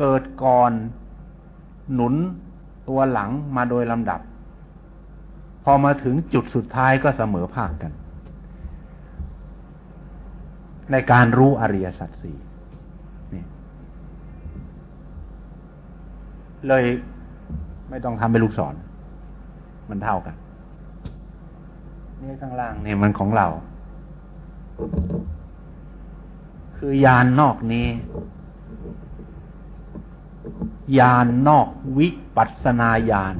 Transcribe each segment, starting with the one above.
เกิดก่อน หนุนตัวหลังมาโดยลำดับ พอมาถึงจุดสุดท้ายก็เสมอภาคกัน ในการรู้อริยสัจสี่เลยไม่ต้องทำเป็นลูกศร มันเท่ากัน นี่ข้างล่างนี่มันของเรา คือยานนอกนี้ ยานนอกวิปัสนาญาณ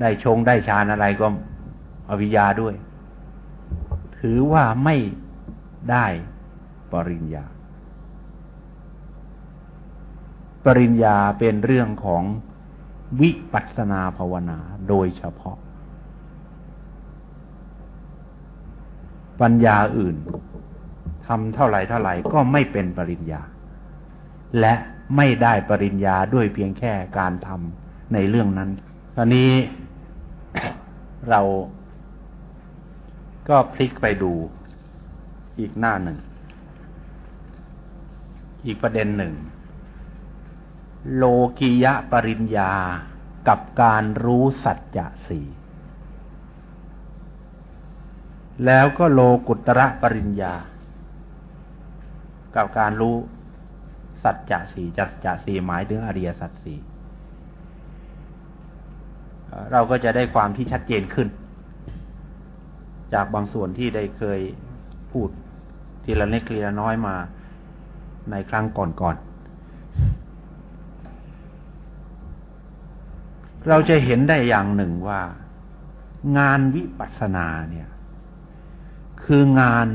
ได้ชงได้ฌานอะไรก็อวิยาด้วย ถือว่าไม่ได้ปริญญา ปริญญาเป็นเรื่องของวิปัสนาภาวนาโดยเฉพาะ ปัญญาอื่นทำเท่าไหร่เท่าไหร่ก็ไม่เป็นปริญญา และ ไม่ได้ปริญญาด้วยเพียงแค่การทำในเรื่องนั้น ตอนนี้เราก็พลิกไปดูอีกหน้าหนึ่ง อีกประเด็นหนึ่ง โลกิยะปริญญากับการรู้สัจจะสี่แล้วก็โลกุตระปริญญา กับการรู้ สัจจะสี่จัจจะสี่หมายถึงอริยสัจสี่เราก็จะได้ความที่ชัดเจนขึ้น จากบางส่วนที่ได้เคยพูดทีละเล็กทีละน้อยมาในครั้งก่อนๆ เราจะเห็นได้อย่างหนึ่งว่า งานวิปัสสนาเนี่ย คืองาน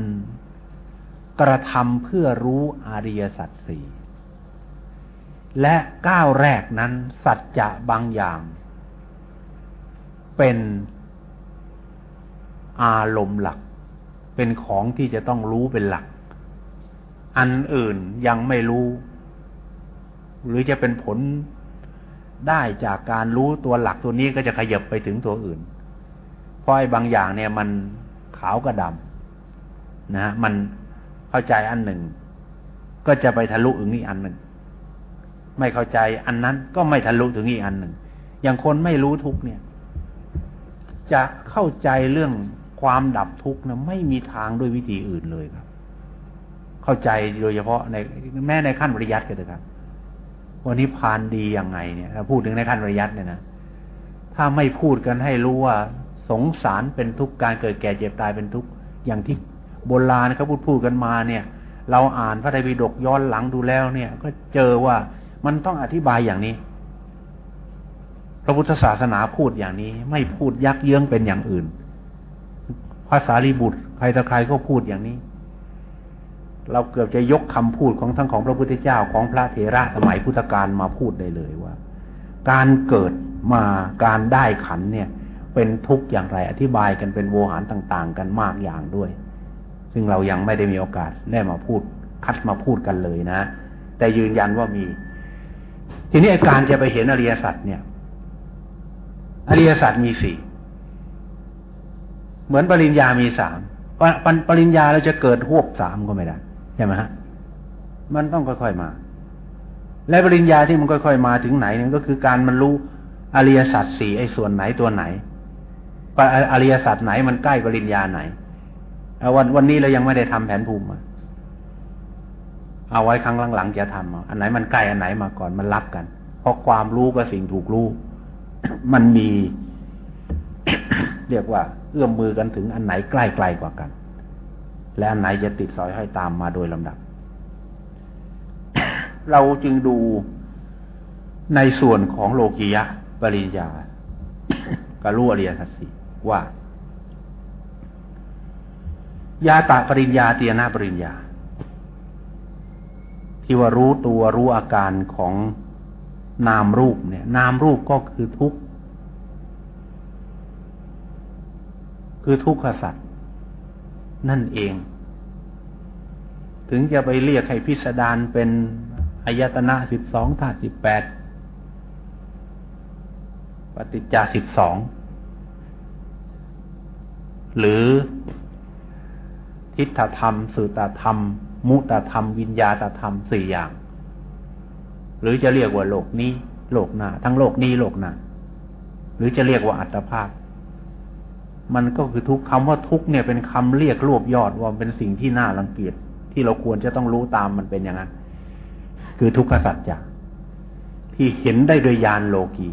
กระทำเพื่อรู้อริยสัจสี่ และก้าวแรกนั้นสัจจะบางอย่าง เป็นอารมณ์หลัก เป็นของที่จะต้องรู้เป็นหลัก อันอื่นยังไม่รู้ หรือจะเป็นผลได้จากการรู้ตัวหลักตัวนี้ก็จะขยับไปถึงตัวอื่น เพราะไอ้บางอย่างเนี่ยมันขาวกับดำนะมันเข้าใจอันหนึ่ง ก็จะไปทะลุถึงอีกอันหนึ่ง ไม่เข้าใจอันนั้นก็ไม่ทะลุถึงอีกอันหนึ่ง อย่างคนไม่รู้ทุกเนี่ย จะเข้าใจเรื่องความดับทุกข์นะไม่มีทางด้วยวิธีอื่นเลยครับ เข้าใจโดยเฉพาะในแม้ในขั้นปริยัติก็เถอะครับวันนี้พานดียังไงเนี่ยเราพูดถึงในขั้นปริยัติเนี่ยนะถ้าไม่พูดกันให้รู้ว่าสงสารเป็นทุกข์การเกิดแก่เจ็บตายเป็นทุกข์อย่างที่โบราณเขาพูดพูดกันมาเนี่ย เราอ่านพระไตรปิฎกย้อนหลังดูแล้วเนี่ย ก็เจอว่า มันต้องอธิบายอย่างนี้ พระพุทธศาสนาพูดอย่างนี้ ไม่พูดยักเยื้องเป็นอย่างอื่น ภาษาลีบุตรใครต่อใครก็พูดอย่างนี้ เราเกือบจะยกคำพูดของทั้งของพระพุทธเจ้าของพระเถระสมัยพุทธกาลมาพูดได้เลยว่า การเกิดมาการได้ขันเนี่ย เป็นทุกข์อย่างไร อธิบายกันเป็นโวหารต่าง ๆ กันมากอย่างด้วย ซึ่งเรายังไม่ได้มีโอกาสได้มาพูดคัดมาพูดกันเลยนะ แต่ยืนยันว่ามี ทีนี้การจะไปเห็นอริยสัจเนี่ย อริยสัจมีสี่เหมือนปริญญามีสามปปริญญาเราจะเกิดหวบสามก็ไม่ได้ใช่ไหมฮะมันต้องค่อยๆมา และปริญญาที่มันค่อยๆมาถึงไหนนี่ก็คือการมันรู้อริยสัจสี่ไอ้ส่วนไหนตัวไหนอริยสัจไหนมันใกล้ปริญญาไหนวันวันนี้เรายังไม่ได้ทำแผนภูมิ เอาไว้ครั้งหลังๆจะทำอันไหนมันใกล้อันไหนมาก่อนมันรับกัน เพราะความรู้กับสิ่งถูกรู้ มันมี เรียกว่า เอื้อมมือกันถึงอันไหนใกล้ไกลกว่ากัน และอันไหนจะติดสอยให้ตามมาโดยลำดับ เราจึงดูในส่วนของโลกียะ ปริญญากับรู้อริยสัจสีว่ายาตาปริญญาเตียนาปริญญา ที่ว่ารู้ตัวรู้อาการของนามรูปเนี่ย นามรูปก็คือทุกข์คือทุกขสัตว์นั่นเอง ถึงจะไปเรียกให้พิสดารเป็นอายตนะสิบสองธาตุสิบแปดปฏิจจาสิบสองหรือทิฏฐธรรม สุตธรรม มุตธรรม วิญญาตธรรมสี่อย่าง หรือจะเรียกว่าโลกนี้ โลกหน้า ทั้งโลกนี้โลกหน้า หรือจะเรียกว่าอัตภาพ มันก็คือทุกคำว่าทุกเนี่ยเป็นคำเรียกรวบยอดว่าเป็นสิ่งที่น่ารังเกียจที่เราควรจะต้องรู้ตามมันเป็นอย่างนั้น คือทุกขสัจจะที่เห็นได้โดยญาณโลกี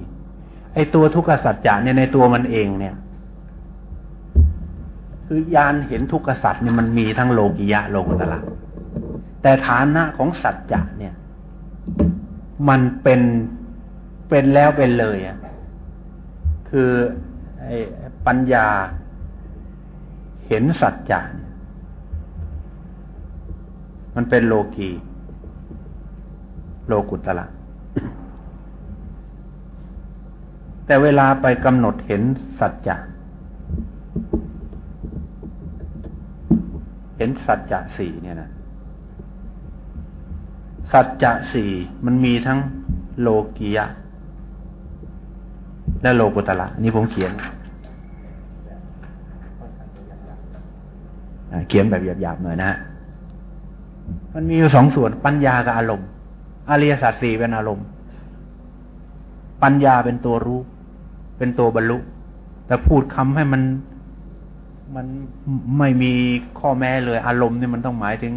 ไอตัวทุกขสัจจะเนี่ยในตัวมันเองเนี่ย คือญาณเห็นทุกขสัจเนี่ยมันมีทั้งโลกียะโลกุตละ แต่ฐานะของสัจจะเนี่ย มันเป็นเป็นแล้วเป็นเลยอะคือปัญญาเห็นสัจจะมันเป็นโลกีโลกุตละ แต่เวลาไปกำหนดเห็นสัจจะเห็นสัจจะสี่เนี่ยนะ สัจจะสี่มันมีทั้งโลกียะ และโลกุตละ นี่ผมเขียน เขียนแบบหยาบๆหน่อยนะฮะมันมีอยู่สองส่วนปัญญากับอารมณ์อริยสัจสี่เป็นอารมณ์ ปัญญาเป็นตัวรู้ เป็นตัวบรรลุ แต่พูดคำให้มันมันไม่มีข้อแม้เลยอารมณ์นี่มันต้องหมายถึง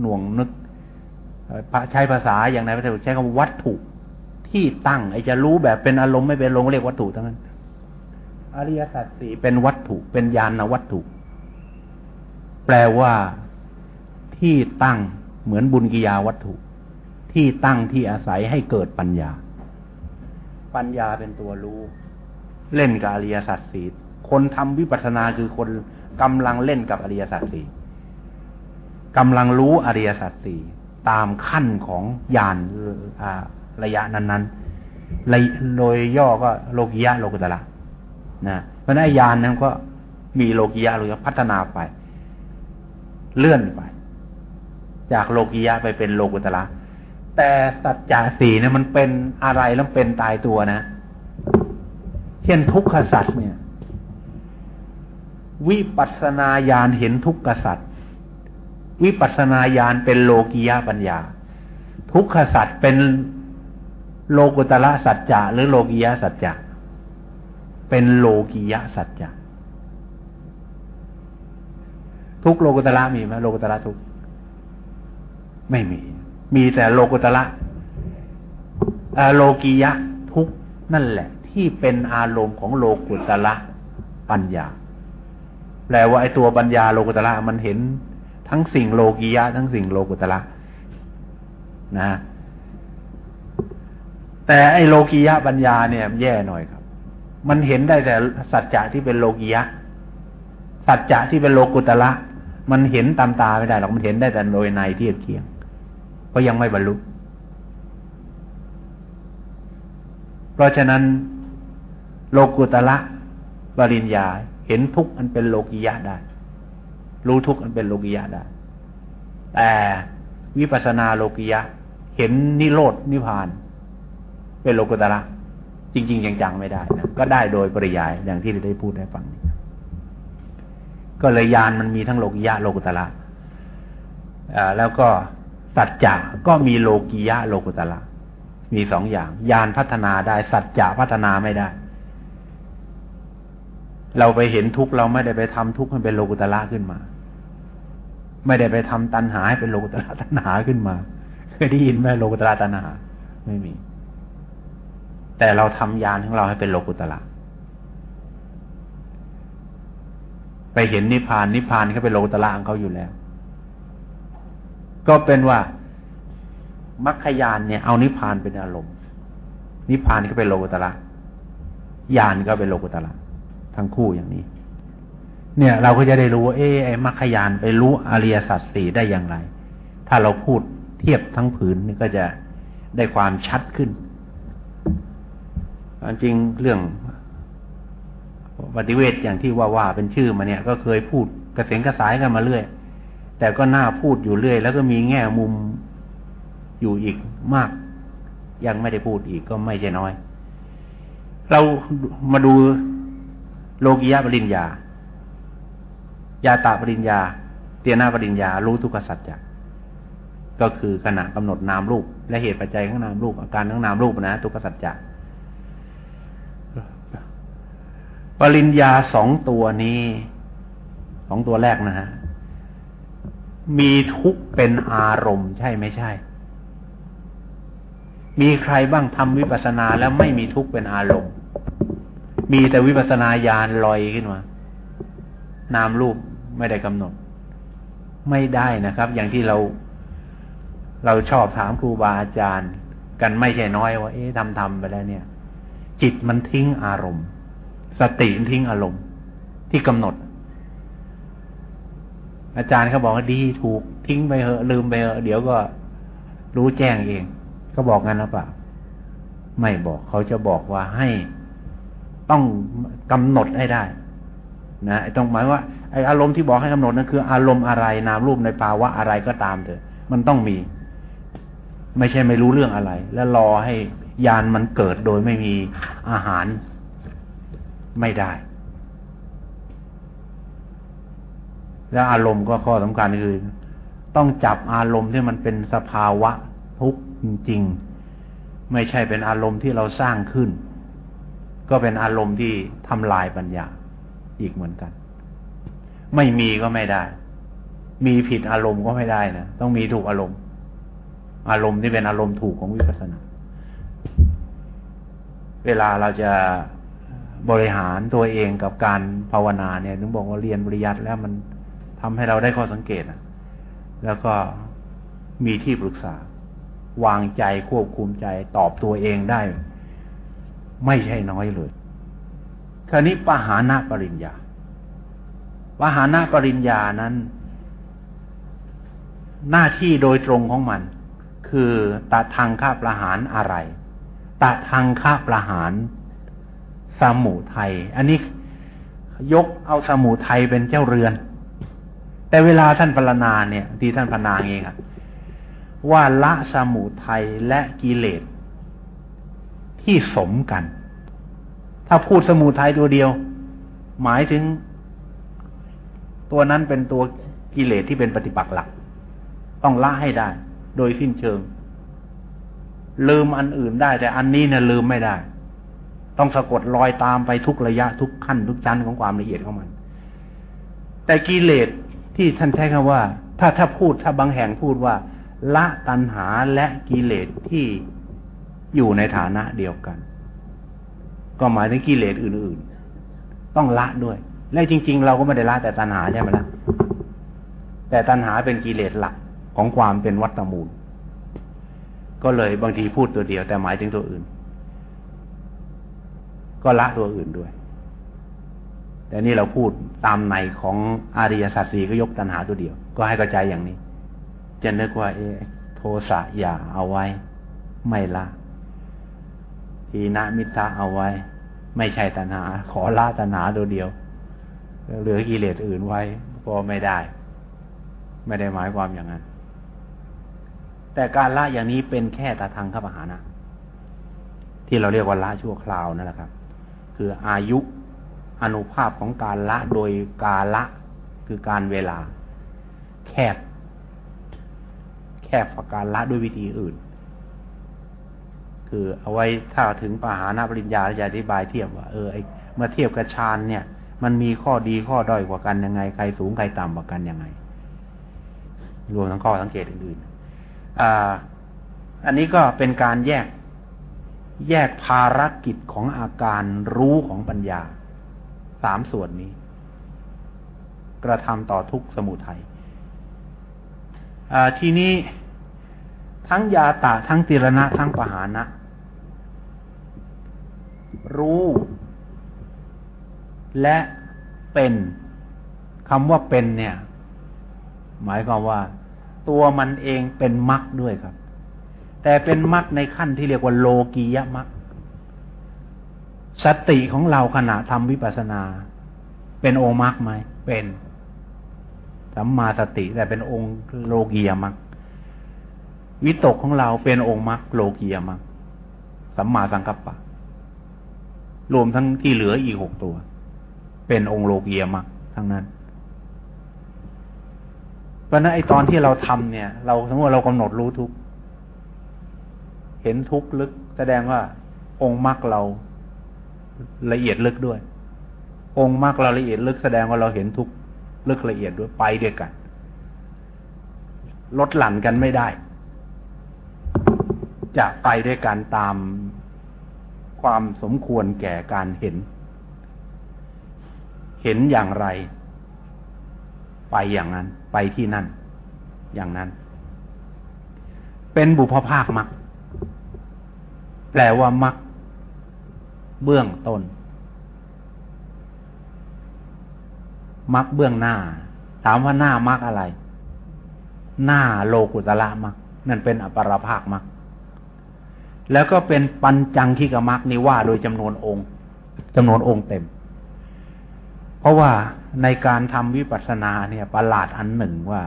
หน่วงนึก ใช้ภาษาอย่างไรพระเจ้าใช้คำวัตถุที่ตั้ง ไอจะรู้แบบเป็นอารมณ์ไม่เป็นลงเรียกวัตถุทั้งนั้น อริยสัจสี่เป็นวัตถุ เป็นญาณวัตถุ แปลว่าที่ตั้งเหมือนบุญกิยาวัตถุ ที่ตั้งที่อาศัยให้เกิดปัญญา ปัญญาเป็นตัวรู้ เล่นกับอริยสัจสี่คนทำวิปัสสนาคือคนกำลังเล่นกับอริยสัจสี่กำลังรู้อริยสัจสี่ ตามขั้นของญาณระยะนั้นๆโดยย่อก็โลกิยะโลกุตละนะเพราะนั้นญาณนั้นก็มีโลกิยะหรือพัฒนาไป เลื่อนไป จากโลกิยะไปเป็นโลกุตละแต่สัจจะสี่เนี่ยมันเป็นอะไรแล้วเป็นตายตัวนะ เช่นทุกขสัตว์เนี่ย วิปัสนาญาณเห็นทุกขสัตว วิปัสนาญาณเป็นโลกิยาปัญญา ทุกขสัตว์เป็นโลกุตละสัจจะหรือโลกิยะสัจจะเป็นโลกิยะสัจจะทุกโลกุตละมีไหมโลกุตละทุกไม่มี มีแต่โลกุตละโลกิยะทุกนั่นแหละ ที่เป็นอารมณ์ของโลกุตละปัญญาแปลว่าไอ้ตัวปัญญาโลกุตละมันเห็น ทั้งสิ่งโลกียะ ทั้งสิ่งโลกุตละนะแต่ไอ้โลกียะปัญญาเนี่ยแย่หน่อยครับ มันเห็นได้แต่สัจจะที่เป็นโลกียะ สัจจะที่เป็นโลกุตละ มันเห็นตามตาไม่ได้หรอกมันเห็นได้แต่โดยในเทียบเคียง ก็ยังไม่บรรลุ เพราะฉะนั้น โลกุตละปริญญาเห็นทุกอันเป็นโลกิยะได้ รู้ทุกอันเป็นโลกิยะได้แต่วิปัสนาโลกิยะ เห็นนิโรดนิพาน เป็นโลกุตละจริง ๆ จังๆไม่ได้นะก็ได้โดยปริยายอย่างที่ได้พูดให้ฟังก็เลยยานมันมีทั้งโลกิยะ โลกุตละแล้วก็สัจจะก็มีโลกิยะ โลกุตละมีสองอย่าง ยานพัฒนาได้สัจจะพัฒนาไม่ได้ เราไปเห็นทุกข์เราไม่ได้ไปทำทุกข์ให้เป็นโลกุตละขึ้นมา ไม่ได้ไปทำตัณหาให้เป็นโลกุตละตัณหาขึ้นมาเคยได้ยินไหมโลกุตละตัณหา ไม่มี แต่เราทำยานของเราให้เป็นโลกุตละไปเห็นนิพพานนิพพานเขาเป็นโลกุตละของเขาอยู่แล้ว ก็เป็นว่ามัคคยานเนี่ยเอานิพพานเป็นอารมณ์ นิพพานก็เป็นโลกุตละยานก็เป็นโลกุตละทั้งคู่อย่างนี้ เนี่ย เราก็จะได้รู้ว่าเออไอ้มรรคยานไปรู้อริยสัจสี่ได้อย่างไร ถ้าเราพูดเทียบทั้งผืนนี่ก็จะได้ความชัดขึ้นจริงเรื่องปฏิเวทอย่างที่ว่าว่าเป็นชื่อมาเนี่ย ก็เคยพูดกระเสียงกระสายกันมาเรื่อย แต่ก็น่าพูดอยู่เรื่อย แล้วก็มีแง่มุมอยู่อีกมาก ยังไม่ได้พูดอีกก็ไม่ใช่น้อย เรามาดูโลกิยะปริญญา ยาตาปริญญา เตียนาปริญญา รู้ทุกขสัจจะก็คือขณะกำหนดนามรูป และเหตุปัจจัยของนามรูป อาการของนามรูปนะ ทุกขสัจจะปริญญาสองตัวนี้สองตัวแรกนะฮะมีทุกเป็นอารมณ์ใช่ไม่ใช่ มีใครบ้างทำวิปัสสนาแล้วไม่มีทุกเป็นอารมณ์ มีแต่วิปัสสนาญาณลอยขึ้นมา นามรูปไม่ได้กำหนด ไม่ได้นะครับ อย่างที่เรา เราชอบถามครูบาอาจารย์ กันไม่ใช่น้อยว่า เอ๊ะทำทำไปแล้วเนี่ย จิตมันทิ้งอารมณ์ สติมันทิ้งอารมณ์ ที่กำหนด อาจารย์เขาบอกว่าดีถูกทิ้งไปเหอะลืมไปเหอะเดี๋ยวก็รู้แจ้งเองเขาบอกงั้นหรือเปล่าไม่บอกเขาจะบอกว่าให้ต้องกำหนดให้ได้ นะไอ้ต้องหมายว่าไอ้อารมณ์ที่บอกให้กำหนดนั่นคือ อารมณ์อะไรนามรูปในภาวะอะไรก็ตามเถอะ มันต้องมี ไม่ใช่ไม่รู้เรื่องอะไร แล้วรอให้ยานมันเกิดโดยไม่มีอาหารไม่ได้ แล้วอารมณ์ก็ข้อสำคัญคือ ต้องจับอารมณ์ที่มันเป็นสภาวะทุกข์จริง ๆ ไม่ใช่เป็นอารมณ์ที่เราสร้างขึ้น ก็เป็นอารมณ์ที่ทำลายปัญญา อีกเหมือนกัน ไม่มีก็ไม่ได้ มีผิดอารมณ์ก็ไม่ได้นะต้องมีถูกอารมณ์ อารมณ์ที่เป็นอารมณ์ถูกของวิปัสสนา เวลาเราจะบริหารตัวเองกับการภาวนาเนี่ยถึงบอกว่าเรียนปริยัติแล้วมันทำให้เราได้ข้อสังเกตแล้วก็มีที่ปรึกษา วางใจควบคุมใจตอบตัวเองได้ ไม่ใช่น้อยเลย คราวนี้ปหานะปริญญาปหานะปริญญานั้น หน้าที่โดยตรงของมัน คือตาทางค่าประหารอะไรตาทางค่าประหารสมุทัยอันนี้ยกเอาสมุทัยเป็นเจ้าเรือน แต่เวลาท่านพรรณนาเนี่ยที่ท่านพรรณนาเองอะว่าละสมุทัยและกิเลสที่สมกัน ถ้าพูดสมุทัยตัวเดียว หมายถึง ตัวนั้นเป็นตัวกิเลสที่เป็นปฏิปักษ์หลัก ต้องละให้ได้ โดยสิ้นเชิง ลืมอันอื่นได้ แต่อันนี้เนี่ยลืมไม่ได้ ต้องสะกดรอยตามไปทุกระยะทุกขั้นทุกชั้นของความละเอียดของมัน แต่กิเลสที่ท่านใช้คำว่า ถ้าถ้าพูดถ้าบางแห่งพูดว่า ละตัณหาและกิเลสที่อยู่ในฐานะเดียวกัน ก็หมายถึงกิเลสอื่นๆ ต้องละด้วย และจริง ๆ เราก็ไม่ได้ละแต่ตัณหาใช่ไหมละ่ะแต่ตัณหาเป็นกิเลสหลักของความเป็นวัตมูล ก็เลยบางทีพูดตัวเดียวแต่หมายถึงตัวอื่น ก็ละตัวอื่นด้วย แต่นี่เราพูดตามในของอาริยสัจสีก็ยกตัณหาตัวเดียว ก็ให้กระจายอย่างนี้ จะนึกว่าเอโทสะอย่าเอาไว้ ไม่ละ ทีนะมิตรเอาไว้ ไม่ใช่ตัณหา ขอละตัณหาตัวเดียวเหลือกิเลสอื่นไว้ก็ไม่ได้ ไม่ได้หมายความอย่างนั้น แต่การละอย่างนี้เป็นแค่ตาทางขบหานะที่เราเรียกว่าละชั่วคราวนั่นแหละครับ คืออายุอนุภาพของการละโดยกาละคือการเวลา แคบ แคบกการละด้วยวิธีอื่น คือเอาไว้ถ้าถึงปหานาปริญญาจะอธิบายเทียบว่าเออไอเมื่อเทียบกับฌานเนี่ย มันมีข้อดีข้อด้อยกว่ากันยังไง ใครสูงใครต่ำกว่ากันยังไง รวมทั้งข้อสังเกตอื่นๆอ่า อันนี้ก็เป็นการแยกแยกภารกิจของอาการรู้ของปัญญาสามส่วนนี้ กระทำต่อทุกสมุทัยทีนี้ ทั้งยาตาทั้งติรณะ ทั้งปหานะ รู้ และเป็นคำว่าเป็นเนี่ย หมายความว่า ตัวมันเองเป็นมรรคด้วยครับ แต่เป็นมรรคในขั้นที่เรียกว่าโลกียมรรคสติของเราขณะทำวิปัสสนา เป็นองค์มรรคไหมเป็นสัมมาสติแต่เป็นองค์โลกียมรรค วิตกของเราเป็นองค์มรรคโลกียมรรคสัมมาสังกัปปะ รวมทั้งที่เหลืออีกหกตัว เป็นองค์โลกียมรรคทั้งนั้นเพราะนั้นไอตอนที่เราทำเนี่ย เราสมมติเรากำหนดรู้ทุกเห็นทุกลึก แสดงว่า องค์มรรคเราละเอียดลึกด้วย องค์มรรคเราละเอียดลึกแสดงว่าเราเห็นทุกลึกละเอียดด้วยไปเดียกันลดหลั่นกันไม่ได้ จะไปด้วยกันตามความสมควรแก่การเห็น เห็นอย่างไร ไปอย่างนั้น ไปที่นั่น อย่างนั้น เป็นบุพภาคมักแปลว่ามักเบื้องต้นมักเบื้องหน้า ถามว่าหน้ามักอะไร หน้าโลกุตละมักนั่นเป็นอปรภาคมัก แล้วก็เป็นปัญจังคิกมักนี่ว่าโดยจำนวนองค์จำนวนองค์เต็ม เพราะว่าในการทำวิปัสสนาเนี่ย ประหลาดอันหนึ่งว่า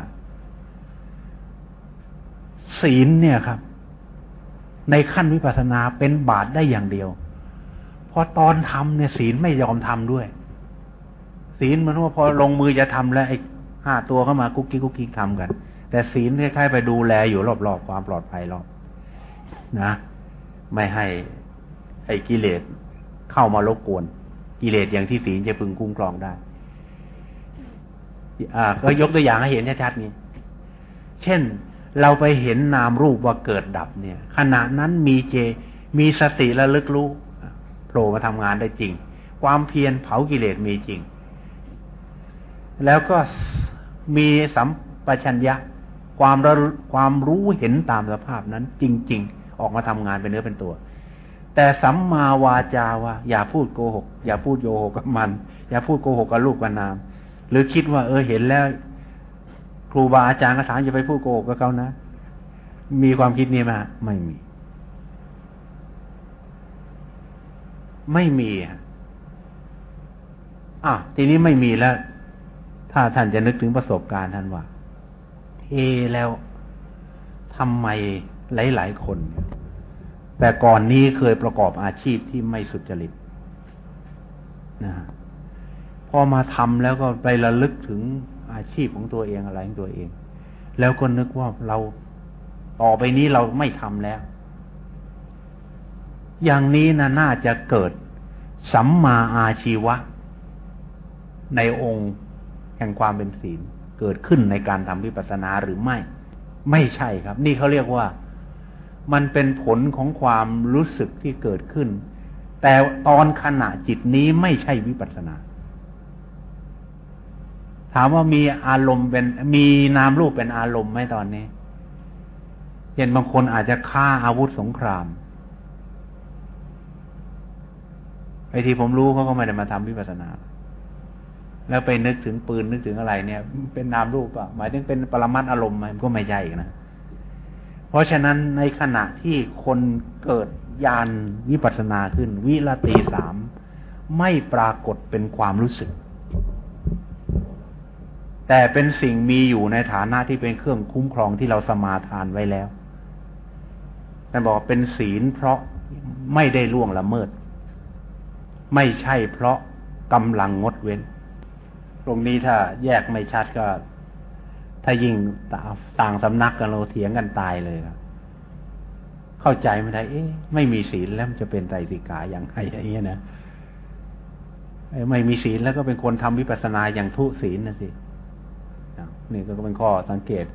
ศีลเนี่ยครับ ในขั้นวิปัสสนาเป็นบาตได้อย่างเดียวพอตอนทำเนี่ยศีลไม่ยอมทำด้วย ศีลมันว่าพอลงมือจะทำแล้วไอ้ห้าตัวเข้ามากุ๊กกิ๊กกุ๊กกิ๊กทำกัน แต่ศีลคล้ายๆไปดูแลอยู่รอบๆความปลอดภัยรอบนะ ไม่ให้ไอ้กิเลสเข้ามารบกวน กิเลสอย่างที่ศีลจะพึงคุ้มครองได้ อ่า ก็ยกตัวอย่างให้เห็นชัดๆนี้ เช่นเราไปเห็นนามรูปว่าเกิดดับเนี่ย ขณะนั้นมีเจ มีสติระลึกรู้โผล่มาทำงานได้จริง ความเพียรเผากิเลสมีจริง แล้วก็มีสัมปชัญญะ ความความรู้เห็นตามสภาพนั้นจริง ๆ ออกมาทำงานเป็นเนื้อเป็นตัว แต่สัมมาวาจาว่าอย่าพูดโกหก อย่าพูดโยหกกับมัน อย่าพูดโกหกกับลูกกับนาม หรือคิดว่า เออเห็นแล้ว ครูบาอาจารย์กระถางจะไปพูดโกหกกับเขานะ มีความคิดนี้ไหมไม่มี ไม่มีอะทีนี้ไม่มีแล้ว ถ้าท่านจะนึกถึงประสบการณ์ท่านว่าเอแล้วทำไม หลายๆคน แต่ก่อนนี้เคยประกอบอาชีพที่ไม่สุจริตนะพอมาทำแล้วก็ไประลึกถึงอาชีพของตัวเองอะไรของตัวเอง แล้วก็นึกว่าเราต่อไปนี้เราไม่ทำแล้ว อย่างนี้นะน่าจะเกิดสัมมาอาชีวะ ในองค์แห่งความเป็นศีลเกิดขึ้นในการทำวิปัสสนาหรือไม่ ไม่ใช่ครับ นี่เขาเรียกว่า มันเป็นผลของความรู้สึกที่เกิดขึ้น แต่ตอนขณะจิตนี้ไม่ใช่วิปัสนา ถามว่ามีอารมณ์เป็นมีนามรูปเป็นอารมณ์ไหมตอนนี้ เห็นบางคนอาจจะฆ่าอาวุธสงครามไอ้ที่ผมรู้เขาก็ไม่ได้มาทำวิปัสนา แล้วไปนึกถึงปืนนึกถึงอะไรเนี่ย เป็นนามรูปป่ะหมายถึงเป็นปรมัตอารมณ์ไหมก็ไม่ใช่นะ เพราะฉะนั้นในขณะที่คนเกิดญาณวิปัสสนาขึ้น วิรติสามไม่ปรากฏเป็นความรู้สึก แต่เป็นสิ่งมีอยู่ในฐานะที่เป็นเครื่องคุ้มครองที่เราสมาทานไว้แล้วท่านบอกเป็นศีลเพราะไม่ได้ล่วงละเมิด ไม่ใช่เพราะกำลังงดเว้น ตรงนี้ถ้าแยกไม่ชัดก็ ถ้ายิ่งต่างสำนักกันเราเถียงกันตายเลยครับ เข้าใจไม่ได้ เอ๊ะไม่มีศีลแล้วจะเป็นไตรสิกาอย่างไรอย่างเงี้ยนะไม่มีศีลแล้วก็เป็นคนทำวิปัสนาอย่างทุศีลนะสินี่ก็เป็นข้อสังเกต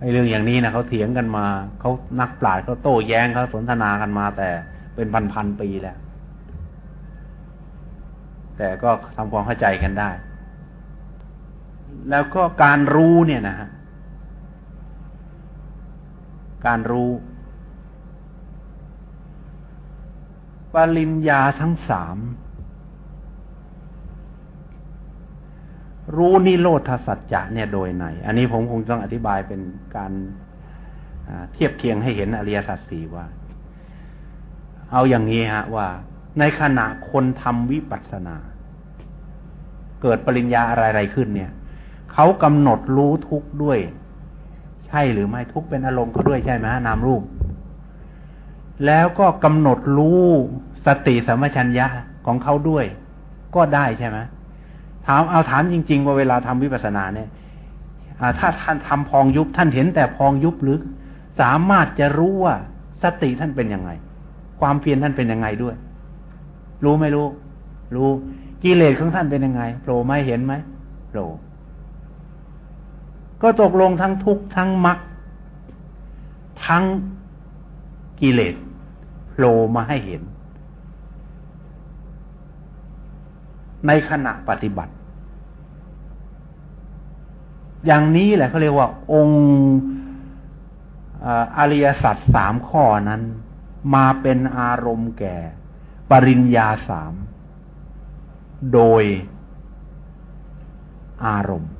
ไอ้เรื่องอย่างนี้นะเขาเถียงกันมาเขานักปราชญ์เขาโต้แย้งเขาสนทนากันมา แต่เป็นพันพันปีแล้ว แต่ก็ทำความเข้าใจกันได้ แล้วก็การรู้เนี่ยนะฮะการรู้ ปริญญาทั้งสามรู้นิโรธสัจจะเนี่ยโดยไหน อันนี้ผมคงต้องอธิบายเป็นการเทียบเคียงให้เห็นอริยสัจสี่ว่า เอาอย่างนี้ฮะว่า ในขณะคนทำวิปัสสนา เกิดปริญญาอะไรๆขึ้นเนี่ย เขากำหนดรู้ทุกด้วย ใช่หรือไม่ทุกเป็นอารมณ์เขาด้วยใช่ไหมนามรูป แล้วก็กำหนดรู้สติสัมปชัญญะของเขาด้วย ก็ได้ใช่ไหมถามเอาถามจริง ๆ ว่าเวลาทำวิปัสสนาเนี่ยถ้าท่านทำพองยุบท่านเห็นแต่พองยุบหรือสามารถจะรู้ว่าสติท่านเป็นยังไง ความเพียรท่านเป็นยังไงด้วย รู้ไม่รู้ รู้กิเลสของท่านเป็นยังไงโผล่ไม่เห็นไหมโผล่ ก็ตกลงทั้งทุกข์ทั้งมรรคทั้งกิเลสโผล่มาให้เห็น ในขณะปฏิบัติ อย่างนี้แหละเขาเรียกว่า องค์อริยสัจสามข้อนั้น มาเป็นอารมณ์แก่ ปริญญาสาม โดยอารมณ์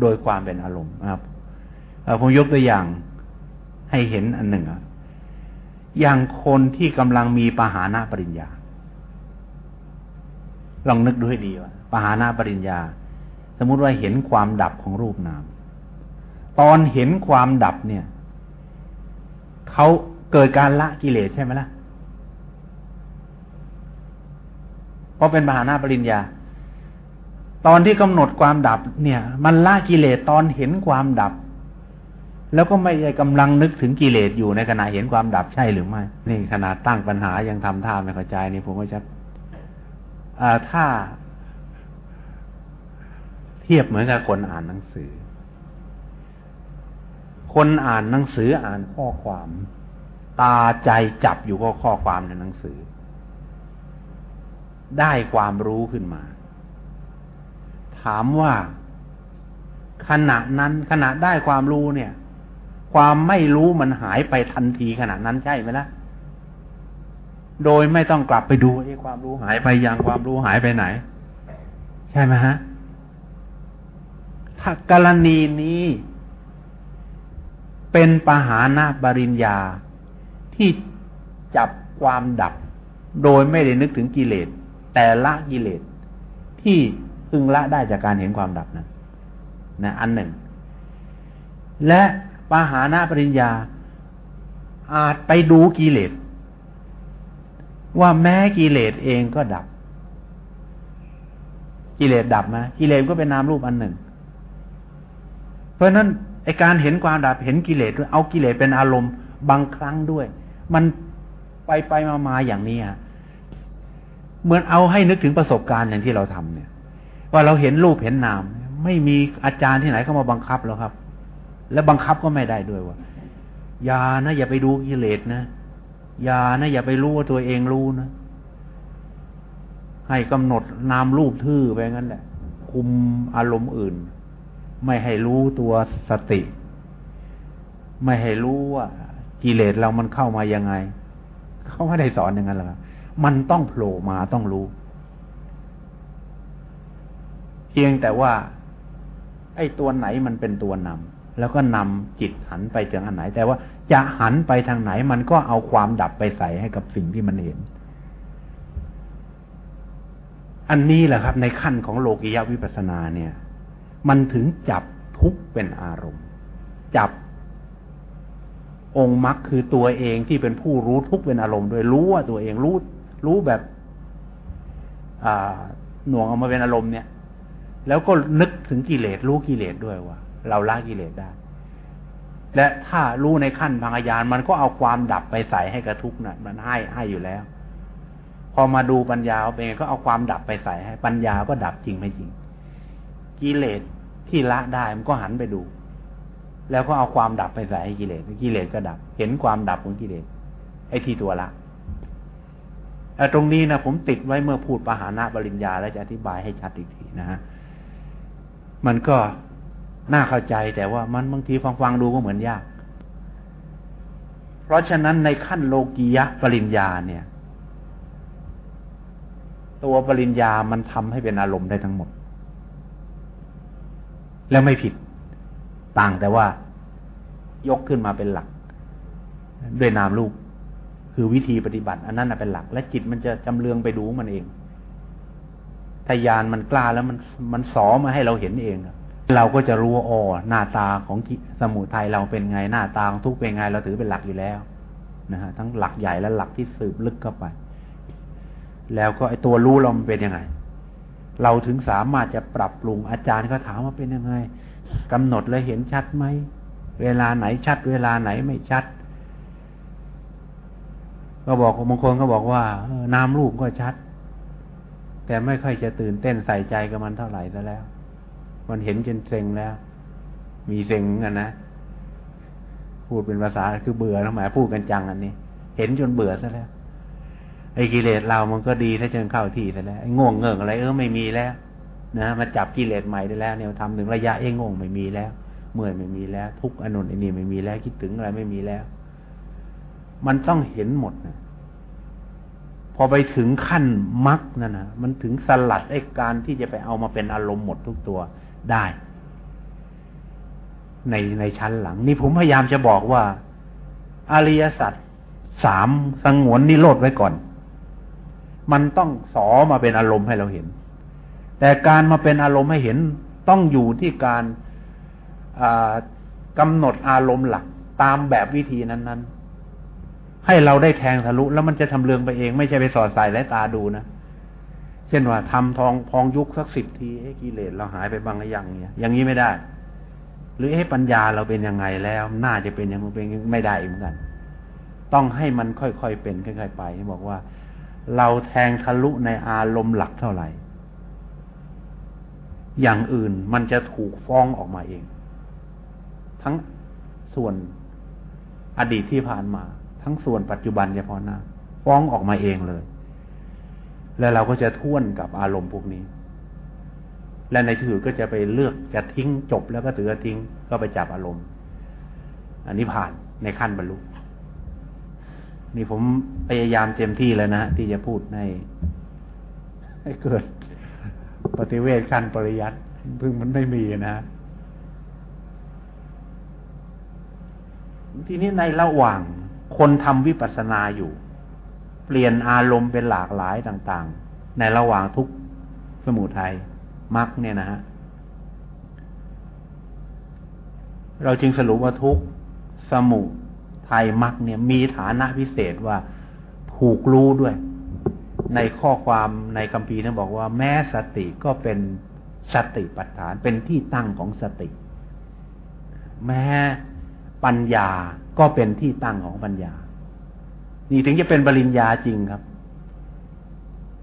โดยความเป็นอารมณ์นะครับผมยกตัวอย่างให้เห็นอันหนึ่งอย่างคนที่กำลังมีปหานาปริญญา ลองนึกดูให้ดีว่าปหานาปริญญา สมมุติว่าเห็นความดับของรูปนาม ตอนเห็นความดับเนี่ยเขาเกิดการละกิเลสใช่ไหมล่ะ เพราะเป็นปหานาปริญญา ตอนที่กำหนดความดับเนี่ย มันละกิเลสตอนเห็นความดับ แล้วก็ไม่ได้กำลังนึกถึงกิเลสอยู่ในขณะเห็นความดับใช่หรือไม่ นี่ขนาดตั้งปัญหายังทำท่าไม่เข้าใจนี่ผมก็จะถ้า เทียบเหมือนกับคนอ่านหนังสือ คนอ่านหนังสืออ่านข้อความ ตาใจจับอยู่ก็ข้อความในหนังสือ ได้ความรู้ขึ้นมา ถามว่า ขณะนั้นขณะได้ความรู้เนี่ย ความไม่รู้มันหายไปทันทีขณะนั้นใช่ไหมล่ะโดยไม่ต้องกลับไปดูไอ้ความรู้หายไปยังความรู้หายไปไหน ใช่ไหมฮะถ้ากรณีนี้ เป็นปหานาบริญญาที่จับความดับ โดยไม่ได้นึกถึงกิเลสแต่ละกิเลสที่ พึงละได้จากการเห็นความดับนั้นนะอันหนึ่ง และปาหานาปริญญา อาจไปดูกิเลส ว่าแม้กิเลสเองก็ดับ กิเลสดับไหมกิเลสก็เป็นนามรูปอันหนึ่ง เพราะนั้นไอการเห็นความดับเห็นกิเลสด้วยเอากิเลสเป็นอารมณ์บางครั้งด้วย มันไปไปมามาอย่างนี้เหมือนเอาให้นึกถึงประสบการณ์อย่างที่เราทำเนี่ย ว่าเราเห็นรูปเห็นนาม ไม่มีอาจารย์ที่ไหนเข้ามาบังคับแล้วครับ แล้วบังคับก็ไม่ได้ด้วยว่าอย่านะ อย่าไปดูกิเลสนะอย่านะ อย่าไปรู้ว่าตัวเองรู้นะให้กำหนดนามรูปทื่อไปงั้นแหละคุมอารมณ์อื่น ไม่ให้รู้ตัวสติ ไม่ให้รู้ว่ากิเลสเรามันเข้ามายังไง เขาไม่ได้สอนอย่างนั้นหรอกมันต้องโผล่มาต้องรู้ เพียงแต่ว่า ไอ้ตัวไหนมันเป็นตัวนำแล้วก็นำจิตหันไปถึงอันไหน แต่ว่าจะหันไปทางไหน มันก็เอาความดับไปใส่ให้กับสิ่งที่มันเห็น อันนี้แหละครับ ในขั้นของโลกิยาวิปัสสนาเนี่ย มันถึงจับทุกเป็นอารมณ์ จับองค์มรรคคือตัวเองที่เป็นผู้รู้ทุกเป็นอารมณ์โดยรู้ว่าตัวเองรู้ รู้แบบ อ่า หน่วงเอามาเป็นอารมณ์เนี่ย แล้วก็นึกถึงกิเลสรู้กิเลสด้วยว่า เราละกิเลสได้ และถ้ารู้ในขั้นพังยานมันก็เอาความดับไปใส่ให้กระทุกนะ่ะ มันให้ให้อยู่แล้ว พอมาดูปัญญาเป็นก็เอาความดับไปใส่ให้ปัญญาก็ดับจริงไม่จริง กิเลสที่ละได้มันก็หันไปดู แล้วก็เอาความดับไปใส่ให้กิเลสกิเลสก็ดับ เห็นความดับของกิเลสไอ้ที่ตัวละตรงนี้นะผมติดไว้เมื่อพูดปหานะปริญญาแล้วจะอธิบายให้ชัดอีกทีนะฮะ มันก็น่าเข้าใจแต่ว่ามันบางทีฟังฟังดูก็เหมือนยาก เพราะฉะนั้นในขั้นโลกียะปริญญาเนี่ย ตัวปริญญามันทำให้เป็นอารมณ์ได้ทั้งหมด แล้วไม่ผิดต่างแต่ว่ายกขึ้นมาเป็นหลัก ด้วยนามลูกคือวิธีปฏิบัติ อันนั้นเป็นหลัก และจิตมันจะจำเลืองไปดูมันเอง ทยานมันกล้าแล้วมันมันสอมาให้เราเห็นเอง เราก็จะรู้อ๋อหน้าตาของสมุทัยเราเป็นไงหน้าตาของทุกเป็นไง เราถือเป็นหลักอยู่แล้วนะฮะทั้งหลักใหญ่และหลักที่สืบลึกเข้าไป แล้วก็ไอตัวรู้เรามันเป็นยังไง เราถึงสามารถจะปรับปรุงอาจารย์เขาถามว่าเป็นยังไงสกำหนดแล้วเห็นชัดไหมเวลาไหนชัด เวลาไหนไม่ชัด ก็บอกบางคนก็บอกว่านามรูปก็ชัด แต่ไม่ค่อยจะตื่นเต้นใส่ใจกับมันเท่าไหร่ซะแล้ว มันเห็นจนเซ็งแล้ว มีเซ็งกันนะ พูดเป็นภาษาคือเบื่อแล้วหมายพูดกันจังอันนี้ เห็นจนเบื่อซะแล้ว ไอ้กิเลสเรามันก็ดีถ้าจนเข้าที่ซะแล้วไอ้ง่วงเงิงอะไร เออไม่มีแล้ว นะมาจับกิเลสใหม่ได้แล้ว เนี่ยทำถึงระยะเอ้ง่วงไม่มีแล้ว เมื่อยไม่มีแล้ว ทุกอนุนไอ้นี่ไม่มีแล้ว คิดถึงอะไรไม่มีแล้ว มันต้องเห็นหมดนะ อไปถึงขั้นมรรคนั่นนะมันถึงสลัดไอ้การที่จะไปเอามาเป็นอารมณ์หมดทุกตัวได้ ในในชั้นหลัง นี่ผมพยายามจะบอกว่า อริยสัจสามสงวนนิโรธไว้ก่อน มันต้องสอมาเป็นอารมณ์ให้เราเห็น แต่การมาเป็นอารมณ์ให้เห็นต้องอยู่ที่การกำหนดอารมณ์หลักตามแบบวิธีนั้น ๆ ให้เราได้แทงทะลุ แล้วมันจะทำเรืองไปเอง ไม่ใช่ไปสอดใส่และตาดูนะเช่นว่าทำทองพองยุคสักสิบทีไอ้กิเลสเราหายไปบางอย่างเนี่ยอย่างนี้ไม่ได้ หรือไอ้ปัญญาเราเป็นยังไงแล้วน่าจะเป็นยังไงเป็นไม่ได้เหมือนกัน ต้องให้มันค่อยๆเป็นค่อยๆไปบอกว่า เราแทงทะลุในอารมณ์หลักเท่าไหร่ อย่างอื่นมันจะถูกฟ้องออกมาเอง ทั้งส่วนอดีตที่ผ่านมา ทั้งส่วนปัจจุบันเฉพาะหน้าฟ้องออกมาเองเลย แล้วเราก็จะท่วนกับอารมณ์พวกนี้ และในที่สุดก็จะไปเลือกจะทิ้งจบแล้วก็ถือทิ้งก็ไปจับอารมณ์ อันนี้ผ่านในขั้นบรรลุนี่ผมพยายามเต็มที่แล้วนะที่จะพูดในให้เกิดปฏิเวทขั้นปริยัติพึ่งมันไม่มีนะทีนี้ในระหว่าง คนทำวิปัสสนาอยู่ เปลี่ยนอารมณ์เป็นหลากหลายต่างๆ ในระหว่างทุกสมุทัยมรรคเนี่ยนะฮะเราจึงสรุปว่าทุกสมุทัยมรรคเนี่ยมีฐานะพิเศษว่าถูกรู้ด้วย ในข้อความในคัมภีร์นั้นบอกว่าแม้สติก็เป็นสติปัฏฐานเป็นที่ตั้งของสติ แม้ ปัญญาก็เป็นที่ตั้งของปัญญา นี่ถึงจะเป็นปริญญาจริงครับ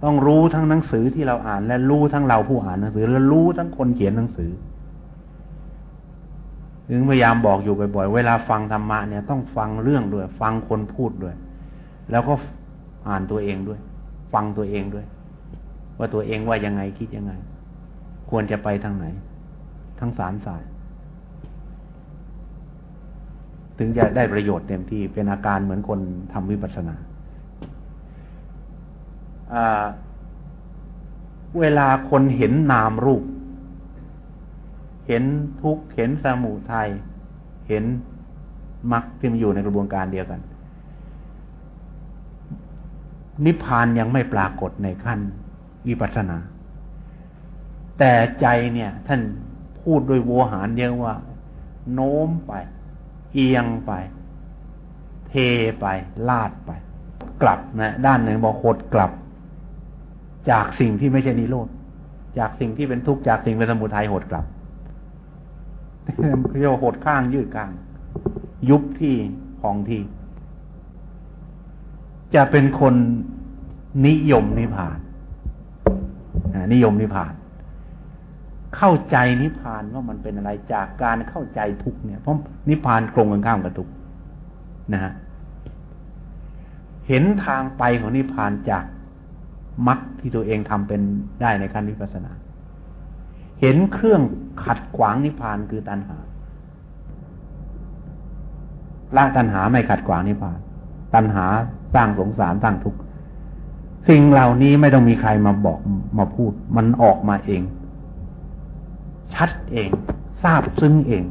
ต้องรู้ทั้งหนังสือที่เราอ่าน และรู้ทั้งเราผู้อ่านหนังสือ และรู้ทั้งคนเขียนหนังสือถึงพยายามบอกอยู่บ่อยๆ เวลาฟังธรรมะเนี่ยต้องฟังเรื่องด้วย ฟังคนพูดด้วย แล้วก็อ่านตัวเองด้วย ฟังตัวเองด้วย ว่าตัวเองว่ายังไงคิดยังไง ควรจะไปทางไหน ทั้งสามสาย ถึงจะได้ประโยชน์เต็มที่เป็นอาการเหมือนคนทำวิปัสสนาเวลาคนเห็นนามรูป เห็นทุกเห็นสมุทัยเห็นมรรคที่มันอยู่ในกระบวนการเดียวกัน นิพพานยังไม่ปรากฏในขั้นวิปัสสนา แต่ใจเนี่ย ท่านพูดด้วยโวหารเยอะว่า โน้มไป เอียงไป เทไป ลาดไป กลับนะด้านหนึ่งบอกหดกลับ จากสิ่งที่ไม่ใช่นิโรธจากสิ่งที่เป็นทุกข์จากสิ่งเป็นสมุทัยหดกลับเรียกว่าหดข้างยืดข้าง ยุบที่พองที่ จะเป็นคนนิยมนิพพานนิยมนิพพาน เข้าใจนิพพานว่ามันเป็นอะไรจากการเข้าใจทุกเนี่ยเพราะนิพพานตรงกันข้ามกับทุกนะฮะเห็นทางไปของนิพพานจากมรรคที่ตัวเองทำเป็นได้ในขั้นวิปัสสนา เห็นเครื่องขัดขวางนิพพานคือตัณหาละตัณหาไม่ขัดขวางนิพพาน ตัณหาสร้างสงสารสร้างทุกข์สิ่งเหล่านี้ไม่ต้องมีใครมาบอกมาพูด มันออกมาเอง ชัดเอง ทราบซึ้งเอง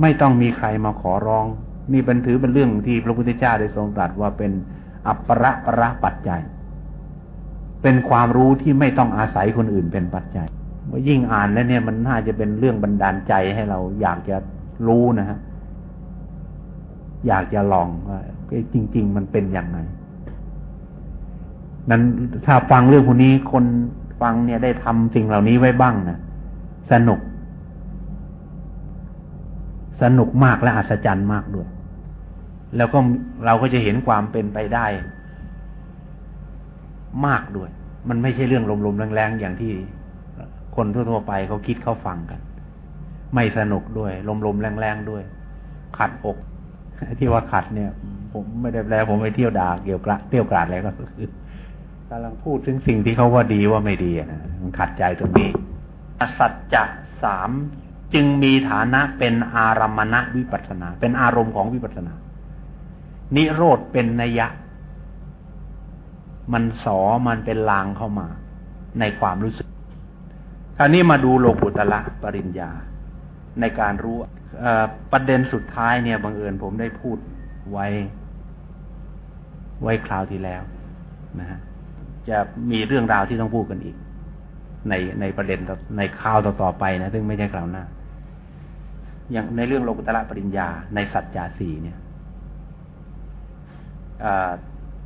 ไม่ต้องมีใครมาขอร้อง นี่เป็นถือเป็นเรื่องที่พระพุทธเจ้าได้ทรงตรัสว่าเป็นอัปรประปัจจัย เป็นความรู้ที่ไม่ต้องอาศัยคนอื่นเป็นปัจจัยว่ายิ่งอ่านแล้วเนี่ยมันน่าจะเป็นเรื่องบันดาลใจให้เราอยากจะรู้นะฮะอยากจะลองว่าจริง ๆ มันเป็นอย่างไรนั้นถ้าฟังเรื่องพวกนี้คนฟังเนี่ยได้ทำสิ่งเหล่านี้ไว้บ้างนะ สนุก สนุกมากและอัศจรรย์มากด้วย แล้วก็เราก็จะเห็นความเป็นไปได้ มากด้วย มันไม่ใช่เรื่องลมๆแรงๆอย่างที่คนทั่วๆไปเขาคิดเขาฟังกัน ไม่สนุกด้วย ลมๆแรงๆด้วย ขัดอก ที่ว่าขัดเนี่ย ผมไม่ได้แปลผมไปเที่ยวด่าเกี่ยวกับเที่ยวกราดอะไรก็คือกำลังพูดถึงสิ่งที่เขาว่าดีว่าไม่ดีนะมันขัดใจตรงนี้ สัจจะสามจึงมีฐานะเป็นอารมณะวิปัสนา เป็นอารมณ์ของวิปัสนา นิโรธเป็นนัยะ มันสอมันเป็นลางเข้ามาในความรู้สึกคราวนี้มาดูโลกุตละปริญญา ในการรู้ประเด็นสุดท้ายเนี่ยบังเอิญผมได้พูดไว้ ไว้คราวที่แล้วนะฮะจะมีเรื่องราวที่ต้องพูดกันอีก ในในประเด็นในข่าวต่อๆไปนะซึ่งไม่ใช่คราวหน้า อย่างในเรื่องโลกุตละปริญญาในสัจจาสีเนี่ย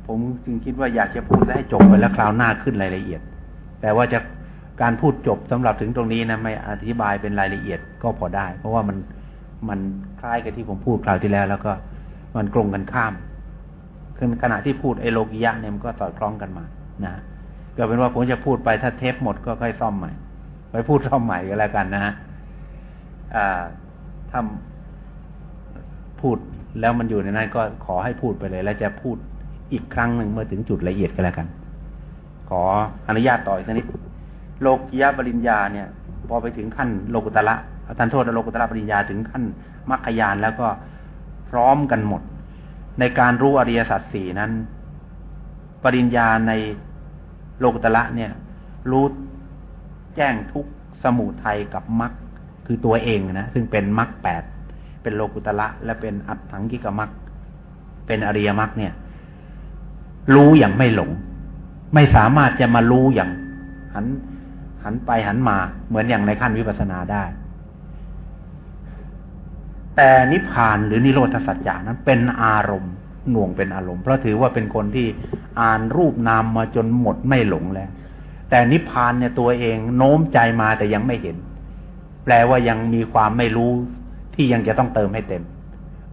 ผมจึงคิดว่าอยากจะพูดให้จบไปแล้วคราวหน้าขึ้นรายละเอียด แต่ว่าจะการพูดจบสำหรับถึงตรงนี้นะไม่อธิบายเป็นรายละเอียดก็พอได้ เพราะว่ามันมันคล้ายกับที่ผมพูดคราวที่แล้ว แล้วก็มันกลงกันข้ามคือขณะที่พูดไอโลกิยะเนี่ยมันก็สอดคล้องกันมานะ ก็เป็นว่าผมจะพูดไปถ้าเทปหมดก็ค่อยซ่อมใหม่ไปพูดซ่อมใหม่ก็แล้วกันนะฮะถ้าพูดแล้วมันอยู่ในนั้นก็ขอให้พูดไปเลย แล้วจะพูดอีกครั้งหนึ่งเมื่อถึงจุดละเอียดก็แล้วกัน ขออนุญาตต่ออีกนิดโลกิยะปริญญาเนี่ย พอไปถึงขั้นโลกุตละท่านโทษโลกุตละปริญญาถึงขั้นมรรคยานแล้วก็พร้อมกันหมด ในการรู้อริยสัจสี่นั้น ปริญญาใน โลกุตละเนี่ย รู้แจ้งทุกสมุทัยกับมรรคคือตัวเองนะซึ่งเป็นมรรคแปดเป็นโลกุตละและเป็นอัตถังกิกมรรคเป็นอริยมรรคเนี่ย รู้อย่างไม่หลง ไม่สามารถจะมารู้อย่างหันหันไปหันมาเหมือนอย่างในขั้นวิปัสสนาได้ แต่นิพพานหรือนิโรธสัจจานั้นเป็นอารมณ์ หน่วงเป็นอารมณ์เพราะถือว่าเป็นคนที่อ่านรูปนามมาจนหมดไม่หลงแล้ว แต่นิพพานเนี่ยตัวเองโน้มใจมาแต่ยังไม่เห็น แปลว่ายังมีความไม่รู้ที่ยังจะต้องเติมให้เต็ม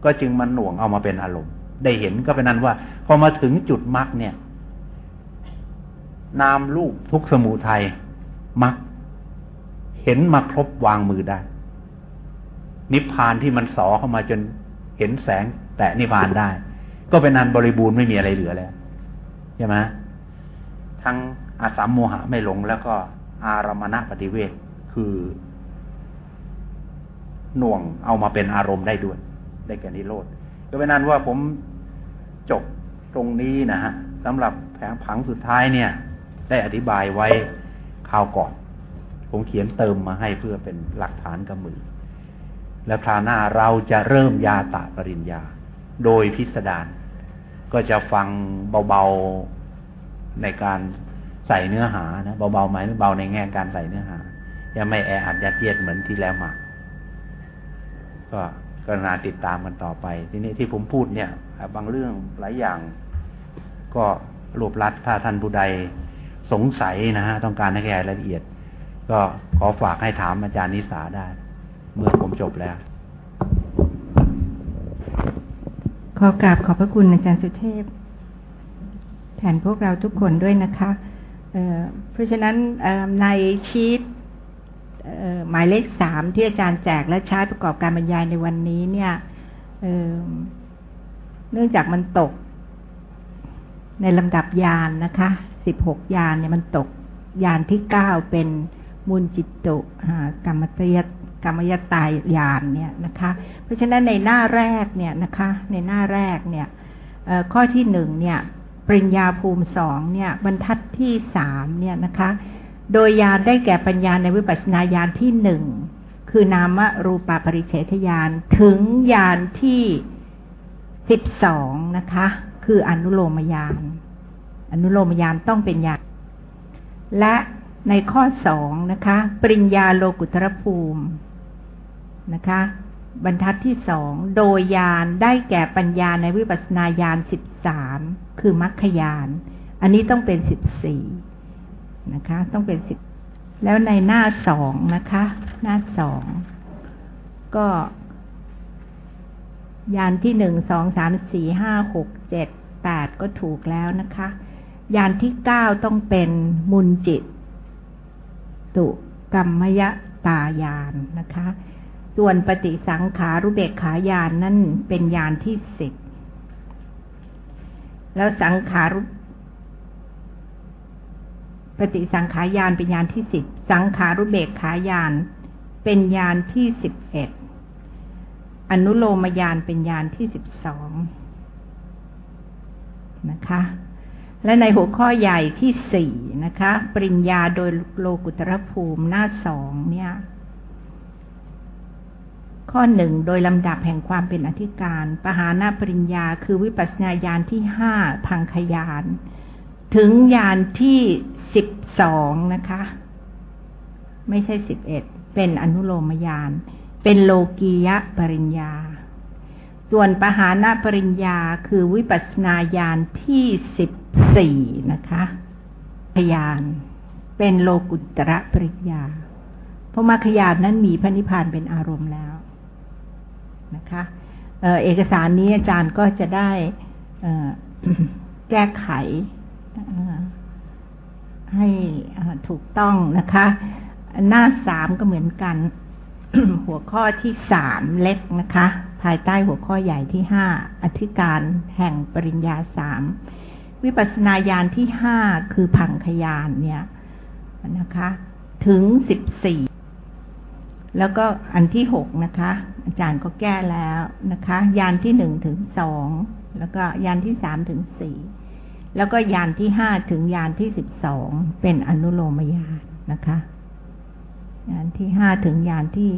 ก็จึงมันหน่วงเอามาเป็นอารมณ์ ได้เห็นก็เป็นนั้นว่า พอมาถึงจุดมรรคเนี่ย นามรูปทุกสมุทัยมักเห็นมาครบวางมือได้ นิพพานที่มันสอเข้ามาจนเห็นแสงแต่นิพพานได้ ก็เป็นนันบริบูรณ์ไม่มีอะไรเหลือแล้วใช่ไหมทั้งอาสามโมหะไม่หลง แล้วก็อารมณะปฏิเวทคือ หน่วงเอามาเป็นอารมณ์ได้ด้วย ได้แก่นิโรธก็เป็นนั้นว่าผมจบตรงนี้นะฮะสำหรับแผงผังสุดท้ายเนี่ย ได้อธิบายไว้คราวก่อน ผมเขียนเติมมาให้เพื่อเป็นหลักฐานกับมือ และคราวหน้าเราจะเริ่มยาตะปริญญา โดยพิสดาร ก็จะฟังเบาๆในการใส่เนื้อหานะเบาๆหมายถึงเบาในแง่การใส่เนื้อหาจะไม่แออัดยัดเยียดเหมือนที่แล้วมาก็กรุณาติดตามกันต่อไป ทีนี้ที่ผมพูดเนี่ย บางเรื่องหลายอย่าง ก็รวบรัดถ้าท่านผู้ใดสงสัยนะฮะต้องการให้ขยายรายละเอียด ก็ขอฝากให้ถามอาจารย์นิสาได้ เมื่อผมจบแล้ว ขอกราบขอบพระคุณอาจารย์สุเทพ แทนพวกเราทุกคนด้วยนะคะเเพราะฉะนั้นในชีตหมายเลขสามที่อาจารย์แจกและใช้ประกอบการบรรยายในวันนี้ เนี่ยเเนื่องจากมันตก ในลำดับยานนะคะสิบหกยานเนี่ยมันตกยานที่เก้าเป็นมูลจิตตุกรรมเตย กรรมยตายยานเนี่ยนะคะ เพราะฉะนั้นในหน้าแรกเนี่ยนะคะ ในหน้าแรกเนี่ยข้อที่หนึ่งเนี่ยปริญญาภูมิสองเนี่ย บรรทัดที่สามเนี่ยนะคะ โดยยานได้แก่ปัญญาในวิปัสสนาญาณที่หนึ่งคือนามรูปปริเฉทญาณถึงญาณที่สิบสองนะคะ คืออนุโลมญาณอนุโลมยานต้องเป็นญาณและในข้อสองนะคะ ปริญญาโลกุตรภูมิ นะคะ บรรทัดที่สองโดยยานได้แก่ปัญญาในวิปัสนาญาณสิบสามคือมรรคยานอันนี้ต้องเป็นสิบสี่นะคะ ต้องเป็นสิบแล้วในหน้าสองนะคะ หน้าสองก็ยานที่หนึ่งสองสามสี่ห้าหกเจ็ดแปดก็ถูกแล้วนะคะ ยานที่เก้าต้องเป็นมุนจิต ตุกรรมยตายานนะคะ ส่วนปฏิสังขารุเบกขายานนั่นเป็นยานที่สิบแล้วสังขารุปฏิสังขายานเป็นยานที่สิบสังขารุเบกขายาน เป็นยานที่สิบเอ็ดอนุโลมยานเป็นยานที่สิบสองนะคะ และในหัวข้อใหญ่ที่สี่นะคะ ปริญญาโดยโลกุตรภูมิหน้าสองเนี่ย ข้อหนึ่งโดยลำดับแห่งความเป็นอธิการ ปหานาปริญญาคือวิปัสสนาญาณที่ห้าพังขยาน ถึงญาณที่สิบสองนะคะ ไม่ใช่สิบเอ็ดเป็นอนุโลมญาณเป็นโลกียะปริญญา ส่วนปหานาปริญญาคือวิปัสนาญาณที่สิบสี่นะคะพยาน เป็นโลกุตระปริญญาเพราะมรรคยานนั้นมีพระนิพพานเป็นอารมณ์แล้ว นะคะเอเอกสารนี้อาจารย์ก็จะได้แก้ไขให้ถูกต้องนะคะ หน้าสามก็เหมือนกัน หัวข้อที่สามเล็กนะคะ ภายใต้หัวข้อใหญ่ที่ห้าอธิการแห่งปริญญาสามวิปัสนาญาณที่ห้าคือพังขยานเนี่ยนะคะ ถึงสิบสี่ แล้วก็อันที่หกนะคะ อาจารย์ก็แก้แล้วนะคะ ยานที่หนึ่งถึงสองแล้วก็ยานที่สามถึงสี่แล้วก็ยานที่ห้าถึงยานที่สิบสองเป็นอนุโลมยานนะคะ ยานที่ห้าถึงยานที่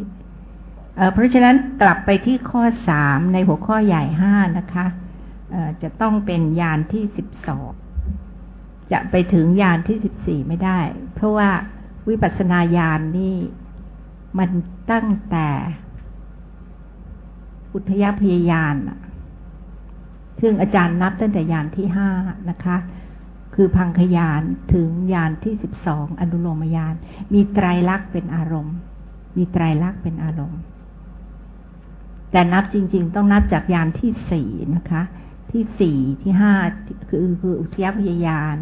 เพราะฉะนั้นกลับไปที่ข้อสามในหัวข้อใหญ่ห้านะคะจะต้องเป็นยานที่สิบสองจะไปถึงยานที่สิบสี่ไม่ได้ เพราะว่าวิปัสสนาญาณนนี่ มันตั้งแต่อุทยพยายานซึ่งอาจารย์นับตั้งแต่ยานที่ห้านะคะ คือพังขยานถึงยานที่สิบสองอนุโลมยาน มีไตรลักษณ์เป็นอารมณ์ มีไตรลักษณ์เป็นอารมณ์ แต่นับจริง ๆ ต้องนับจากยานที่สี่นะคะ ที่สี่ที่ห้าคือคืออุทยพยายาน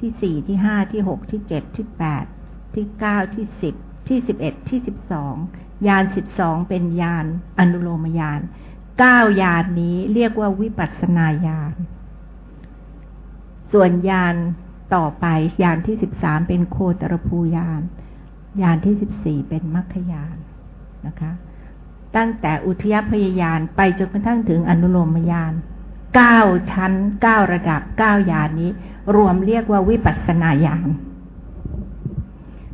ที่สี่ที่ห้าที่หกที่เจ็ดที่แปดที่เก้าที่สิบ ที่สิบเอ็ดที่สิบสองยานสิบสองเป็นยานอนุโลมยานเก้ายานนี้เรียกว่าวิปัสนาญาณส่วนยานต่อไปยานที่สิบสามเป็นโคตรภูยานยานที่สิบสี่เป็นมัคคยานนะคะ ตั้งแต่อุทยพยายานไปจนกระทั่งถึงอนุโลมยานเก้าชั้นเก้าระดับเก้ายานนี้ รวมเรียกว่าวิปัสนาญาณ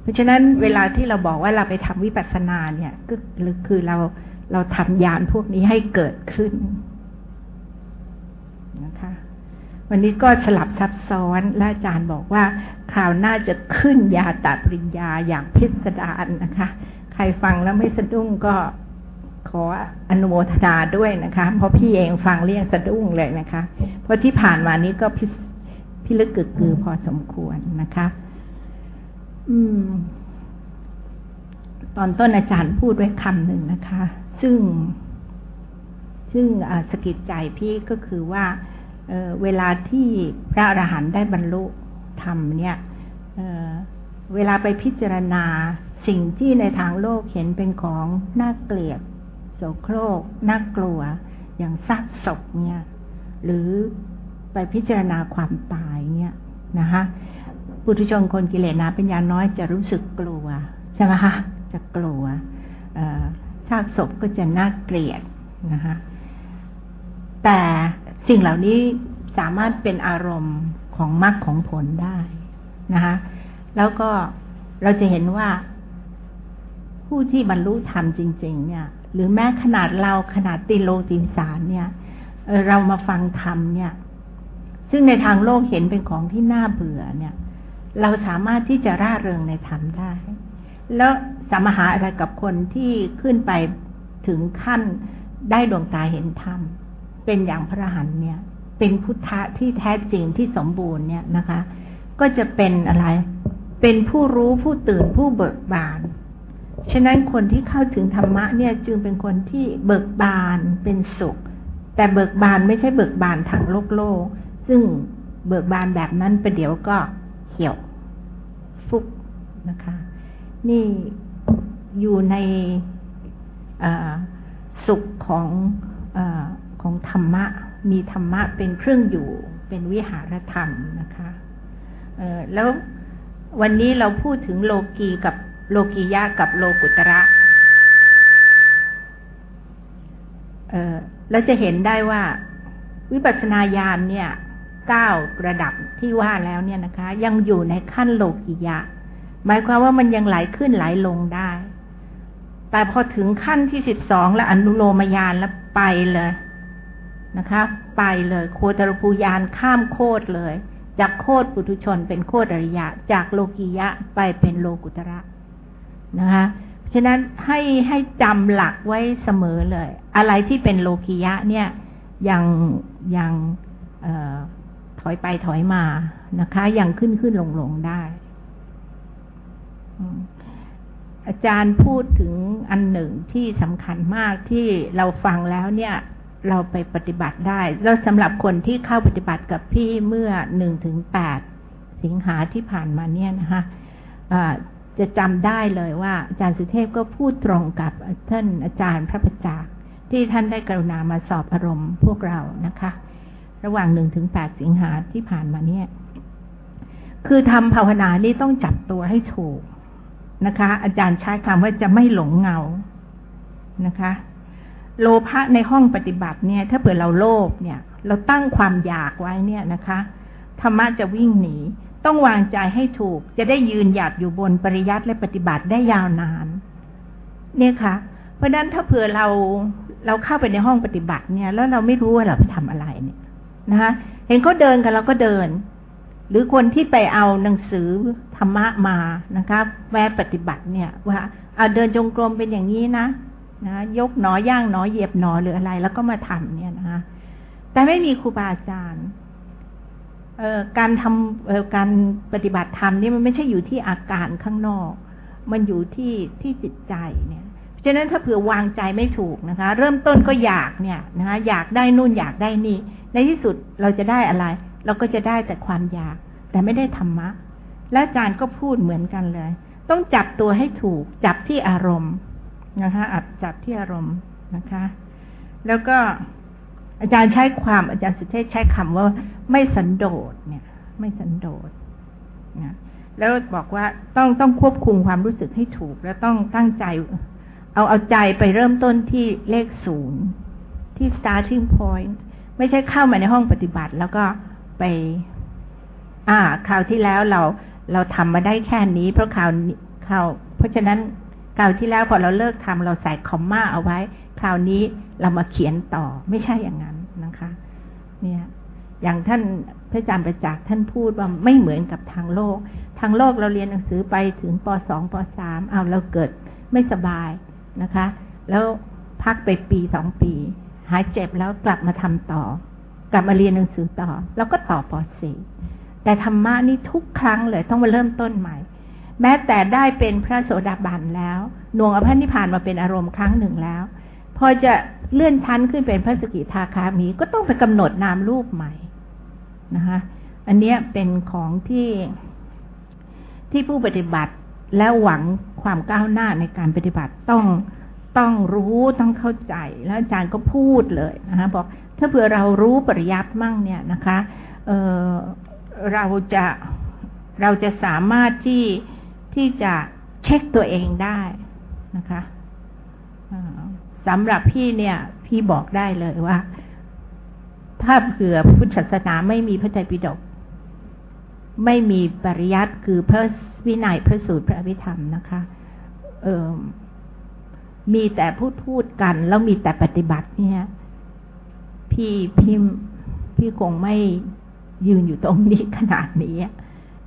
ราะฉะนั้นเวลาที่เราบอกว่าเราไปทำวิปัสสนาเนี่ย ก็คือเราเราทำยานพวกนี้ให้เกิดขึ้นนะคะ วันนี้ก็สลับซับซ้อนและอาจารย์บอกว่าข่าวน้าจะขึ้นยาตัดปริญญาอย่างพิสดารนะคะ ใครฟังแล้วไม่สะดุ้งก็ขออนุโมทนาด้วยนะคะ เพราะพี่เองฟังเรียกสะดุ้งเลยนะคะ เพราะที่ผ่านมานี้ก็พิพลึกกึกคือพอสมควรนะคะ อืม ตอนต้นอาจารย์พูดไว้คำหนึ่งนะคะ ซึ่ง ซึ่งสกิดใจพี่ก็คือว่าเเวลาที่พระอรหันต์ได้บรรลุธรรมเนี่ยเเวลาไปพิจารณาสิ่งที่ในทางโลกเห็นเป็นของน่าเกลียดโสโครกน่ากลัว อย่างซากศพเนี่ย หรือไปพิจารณาความตายเนี่ยนะคะ ปุถุชนคนกิเลสนาเป็นยาน้อยจะรู้สึกกลัวใช่ไหมคะจะกลัวซากศพก็จะน่าเกลียดนะคะแต่สิ่งเหล่านี้สามารถเป็นอารมณ์ของมรรคของผลได้นะคะแล้วก็เราจะเห็นว่าผู้ที่บรรลุธรรมจริง ๆ เนี่ย หรือแม้ขนาดเราขนาดติโลตินสารเนี่ยเรามาฟังธรรมเนี่ย ซึ่งในทางโลกเห็นเป็นของที่น่าเบื่อเนี่ย เราสามารถที่จะร่าเริงในธรรมได้ แล้วสมหาอะไรกับคนที่ขึ้นไปถึงขั้นได้ดวงตาเห็นธรรม เป็นอย่างพระหันเนี่ย เป็นพุทธะที่แท้จริงที่สมบูรณ์เนี่ยนะคะ ก็จะเป็นอะไร เป็นผู้รู้ผู้ตื่นผู้เบิกบาน ฉะนั้นคนที่เข้าถึงธรรมะเนี่ยจึงเป็นคนที่เบิกบานเป็นสุข แต่เบิกบานไม่ใช่เบิกบานทางโลกโลก ซึ่งเบิกบานแบบนั้นประเดี๋ยวก็เหี่ยว นะคะ นี่อยู่ในสุขของอของธรรมะ มีธรรมะเป็นเครื่องอยู่เป็นวิหารธรรมนะคะแล้ววันนี้เราพูดถึงโลกีกับโลกียะกับโลกุตระเราจะเห็นได้ว่าวิปัสสนาญาณเนี่ยเก้าระดับที่ว่าแล้วเนี่ยนะคะ ยังอยู่ในขั้นโลกิยะ หมายความว่ามันยังไหลขึ้นไหลลงได้ แต่พอถึงขั้นที่สิบสองแล้วอนุโลมยานแล้วไปเลยนะคะ ไปเลยโคตรภูยานข้ามโคตรเลย จากโคตรปุถุชนเป็นโคตรอริยะ จากโลกิยะไปเป็นโลกุตระนะคะฉะนั้นให้ให้จำหลักไว้เสมอเลย อะไรที่เป็นโลกิยะเนี่ยยังยังถอยไปถอยมานะคะ ยังขึ้นขึ้นลงลงได้ อาจารย์พูดถึงอันหนึ่งที่สำคัญมากที่เราฟังแล้วเนี่ย เราไปปฏิบัติได้ แล้วสำหรับคนที่เข้าปฏิบัติกับพี่เมื่อหนึ่งถึงแปดสิงหาที่ผ่านมาเนี่ยนะคะจะจำได้เลยว่า อาจารย์สุเทพก็พูดตรงกับท่านอาจารย์พระประจักษ์ที่ท่านได้กรุณามาสอบอารมณ์พวกเรานะคะ ระหว่างหนึ่งถึงแปดสิงหาที่ผ่านมาเนี่ย คือทำภาวนานี่ต้องจับตัวให้ถูก นะคะ อาจารย์ใช้คำว่าจะไม่หลงเงานะคะ โลภะในห้องปฏิบัติเนี่ย ถ้าเผื่อเราโลภเนี่ย เราตั้งความอยากไว้เนี่ยนะคะธรรมะจะวิ่งหนี ต้องวางใจให้ถูก จะได้ยืนหยัดอยู่บนปริยัติและปฏิบัติได้ยาวนาน เนี่ยค่ะ เพราะนั้นถ้าเผื่อเราเราเข้าไปในห้องปฏิบัติเนี่ย แล้วเราไม่รู้ว่าเราไปทำอะไรเนี่ยนะคะเห็นเขาเดินกันเราก็เดิน หรือคนที่ไปเอาหนังสือธรรมะมานะคะแวะปฏิบัติเนี่ย ว่าเอาเดินจงกรมเป็นอย่างนี้นะนะ ยกหนอย่างหนอเหยียบหนอหรืออะไร แล้วก็มาทำเนี่ยนะคะแต่ไม่มีครูบาอาจารย์การทำการปฏิบัติธรรมนี่มันไม่ใช่อยู่ที่อาการข้างนอก มันอยู่ที่ที่จิตใจเนี่ยฉะนั้นถ้าเผื่อวางใจไม่ถูกนะคะ เริ่มต้นก็อยากเนี่ยนะคะอยากได้นู่นอยากได้นี่ ในที่สุดเราจะได้อะไร เราก็จะได้แต่ความอยาก แต่ไม่ได้ธรรมะ และอาจารย์ก็พูดเหมือนกันเลย ต้องจับตัวให้ถูก จับที่อารมณ์นะคะอัดจับที่อารมณ์นะคะ แล้วก็อาจารย์ใช้ความอาจารย์สุเทพใช้คำว่าไม่สันโดษเนี่ย ไม่สันโดษนะแล้วบอกว่าต้องต้องควบคุมความรู้สึกให้ถูก แล้วต้องตั้งใจ เอาเอาใจไปเริ่มต้นที่เลขศูนย์ที่ starting point ไม่ใช่เข้ามาในห้องปฏิบัติ แล้วก็ ไป อ่า คราวที่แล้วเราเราทำมาได้แค่นี้ เพราะคราวคราวเพราะฉะนั้นคราวที่แล้วพอเราเลิกทำเราใส่คอมมาเอาไว้ คราวนี้เรามาเขียนต่อไม่ใช่อย่างนั้นนะคะ เนี่ย อย่างท่านพระอาจารย์ประจักษ์ท่านพูดว่าไม่เหมือนกับทางโลก ทางโลกเราเรียนหนังสือไปถึงปสองปสามเอาเราเกิดไม่สบายนะคะ แล้วพักไปปีสองปี หายเจ็บแล้วกลับมาทำต่อ ลับมาเรียนหนังสือต่อ แล้วก็ต่อปสี่แต่ธรรมะนี่ทุกครั้งเลยต้องมาเริ่มต้นใหม่ แม้แต่ได้เป็นพระโสดาบันแล้วนวงอภันิพานมาเป็นอารมณ์ครั้งหนึ่งแล้ว พอจะเลื่อนชั้นขึ้นเป็นพระสกิทาคามีก็ต้องไปกำหนดนามรูปใหม่นะคะอันนี้เป็นของที่ที่ผู้ปฏิบัติและหวังความก้าวหน้าในการปฏิบัติต้องต้องรู้ต้องเข้าใจ แล้วอาจารย์ก็พูดเลยนะคะบอก ถ้าเผื่อเรารู้ปริยัติมั่งเนี่ยนะคะเเราจะเราจะสามารถที่ที่จะเช็คตัวเองได้นะคะสำหรับพี่เนี่ย พี่บอกได้เลยว่า ถ้าเผื่อพุทธศาสนาไม่มีพระไตรปิฎกไม่มีปริยัติคือพระวินัยพระสูตรพระอภิธรรมนะคะเออมีแต่พูดพูดกัน แล้วมีแต่ปฏิบัติเนี่ย พี่พี่พี่คงไม่ยืนอยู่ตรงนี้ขนาดนี้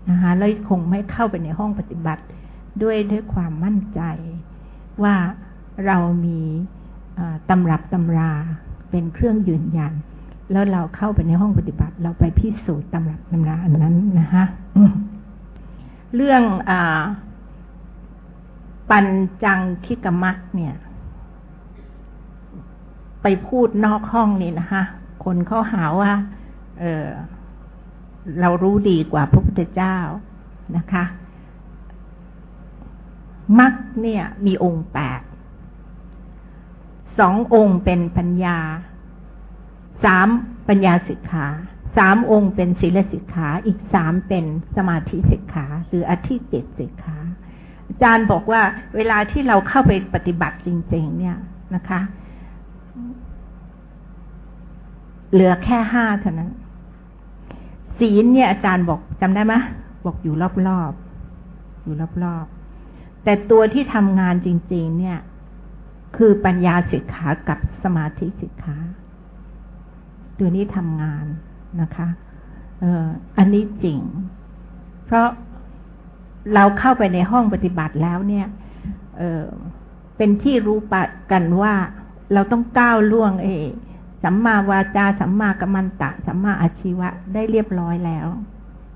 นะคะแล้วคงไม่เข้าไปในห้องปฏิบัติด้วยด้วยความมั่นใจว่าเรามีตำรับตำราเป็นเครื่องยืนยัน แล้วเราเข้าไปในห้องปฏิบัติ เราไปพิสูจน์ตำรับตำราอันนั้นนะคะเรื่องอปัญจังคิกมักเนี่ย ไปพูดนอกห้องนี่นะคะ คนเขาหาว่า เออเรารู้ดีกว่าพระพุทธเจ้านะคะมักเนี่ย มีองค์แปดสององค์เป็นปัญญาสามปัญญาสิกขาสามองค์เป็นศีลสิกขา อีกสามเป็นสมาธิสิกขาหรืออธิเจตสิกขาอาจารย์บอกว่า เวลาที่เราเข้าไปปฏิบัติจริง ๆ เนี่ยนะคะ เหลือแค่ห้าเท่านั้นศีลเนี่ย อาจารย์บอกจำได้ไหมบอกอยู่รอบๆอยู่รอบๆแต่ตัวที่ทำงานจริง ๆ เนี่ย คือปัญญาสิกขากับสมาธิสิกขาตัวนี้ทำงานนะคะเอออันนี้จริง เพราะเราเข้าไปในห้องปฏิบัติแล้วเนี่ย เออเป็นที่รู้ปะกันว่า เราต้องก้าวล่วงเอสัมมาวาจาสัมมากัมมันตะ สัมมาอาชีวะได้เรียบร้อยแล้ว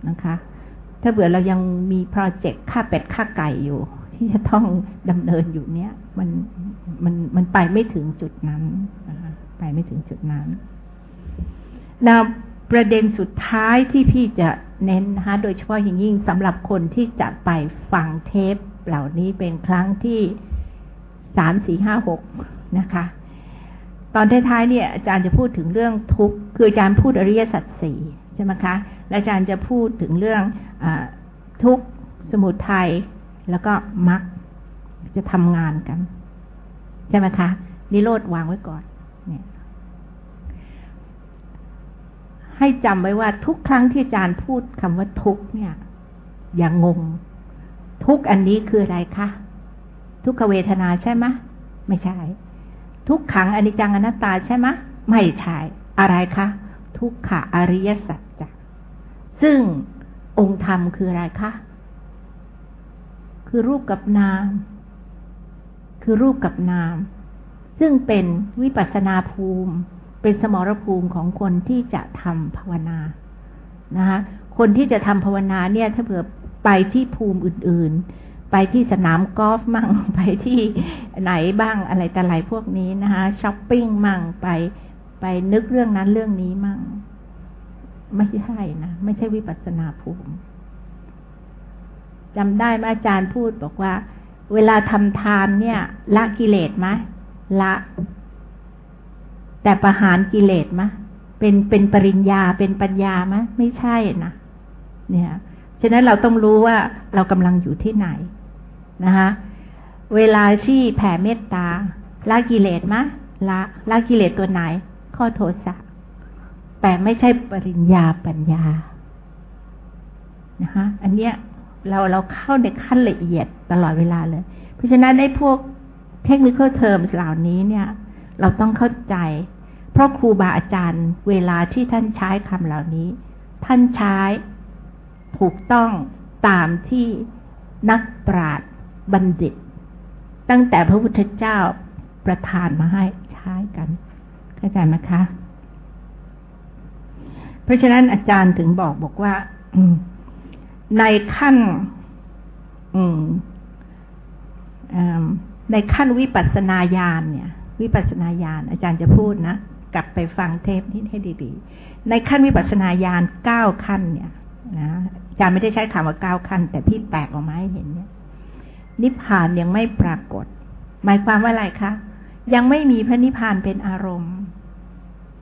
นะคะ ถ้าเบื่อเรายังมีโปรเจกต์ค่าเป็ดค่าไก่อยู่ ที่จะต้องดำเนินอยู่เนี้ยมันมันมันไปไม่ถึงจุดนั้นนะคะไปไม่ถึงจุดนั้นนะประเด็นสุดท้ายที่พี่จะเน้นนะคะโดยเฉพาะอย่างยิ่งสำหรับคนที่จะไปฟังเทป เหล่านี้เป็นครั้งที่สามสี่ห้าหกนะคะ ตอนท้ายๆเนี่ยอาจารย์จะพูดถึงเรื่องทุกข์คืออาจารย์พูดอริยสัจสี่ใช่ไหมคะและอาจารย์จะพูดถึงเรื่องอทุกข์สมุทัยแล้วก็มรรคจะทำงานกัน ใช่ไหมคะนิโรธวางไว้ก่อน เนี่ย ให้จำไว้ว่าทุกครั้งที่อาจารย์พูดคำว่าทุกเนี่ย อย่างงง ทุกอันนี้คืออะไรคะทุกขเวทนาใช่ไหมไม่ใช่ ทุกขังอนิจจังอนัตตาใช่ไหมไม่ใช่อะไรคะทุกขะอริยสัจจะซึ่งองค์ธรรมคืออะไรคะคือรูปกับนาม คือรูปกับนาม ซึ่งเป็นวิปัสนาภูมิ เป็นสมรภูมิของคนที่จะทำภาวนานะคะคนที่จะทำภาวนาเนี่ย ถ้าเผื่อไปที่ภูมิอื่น ไปที่สนามกอล์ฟมั่งไปที่ไหนบ้างอะไรแต่ไรพวกนี้นะคะช้อปปิ้งมั่งไปไปนึกเรื่องนั้นเรื่องนี้มั่ง ไม่ใช่นะ ไม่ใช่วิปัสสนาภูมิจำได้ไหมอาจารย์พูดบอกว่า เวลาทำทานเนี่ย ละกิเลสไหมละ แต่ประหารกิเลสไหมเป็นเป็นปริญญาเป็นปัญญาไหมไม่ใช่นะเนี่ยฉะนั้นเราต้องรู้ว่าเรากำลังอยู่ที่ไหน นะคะเวลาที่แผ่เมตตาละกิเลสมะละละกิเลสตัวไหน ข้อโทสะแต่ไม่ใช่ปริญญาปัญญานะคะอันเนี้ยเราเราเข้าในขั้นละเอียดตลอดเวลาเลย เพราะฉะนั้นในพวกเทคนิคเทอมเหล่านี้เนี่ย เราต้องเข้าใจ เพราะครูบาอาจารย์ เวลาที่ท่านใช้คำเหล่านี้ ท่านใช้ถูกต้องตามที่นักปราชญ์ บัณฑิต ตั้งแต่พระพุทธเจ้าประทานมาให้ใช้กัน เข้าใจไหมคะ เพราะฉะนั้นอาจารย์ถึงบอกบอกว่าในขั้นในขั้นวิปัสสนาญาณเนี่ย วิปัสสนาญาณอาจารย์จะพูดนะกลับไปฟังเทปนี้ให้ดีๆ ในขั้นวิปัสสนาญาณเก้าขั้นเนี่ยนะอาจารย์ไม่ได้ใช้คำว่าเก้าขั้น แต่พี่แตกออกมาให้เห็นเนี่ย นิพพานยังไม่ปรากฏ หมายความว่าอะไรคะ ยังไม่มีพระนิพพานเป็นอารมณ์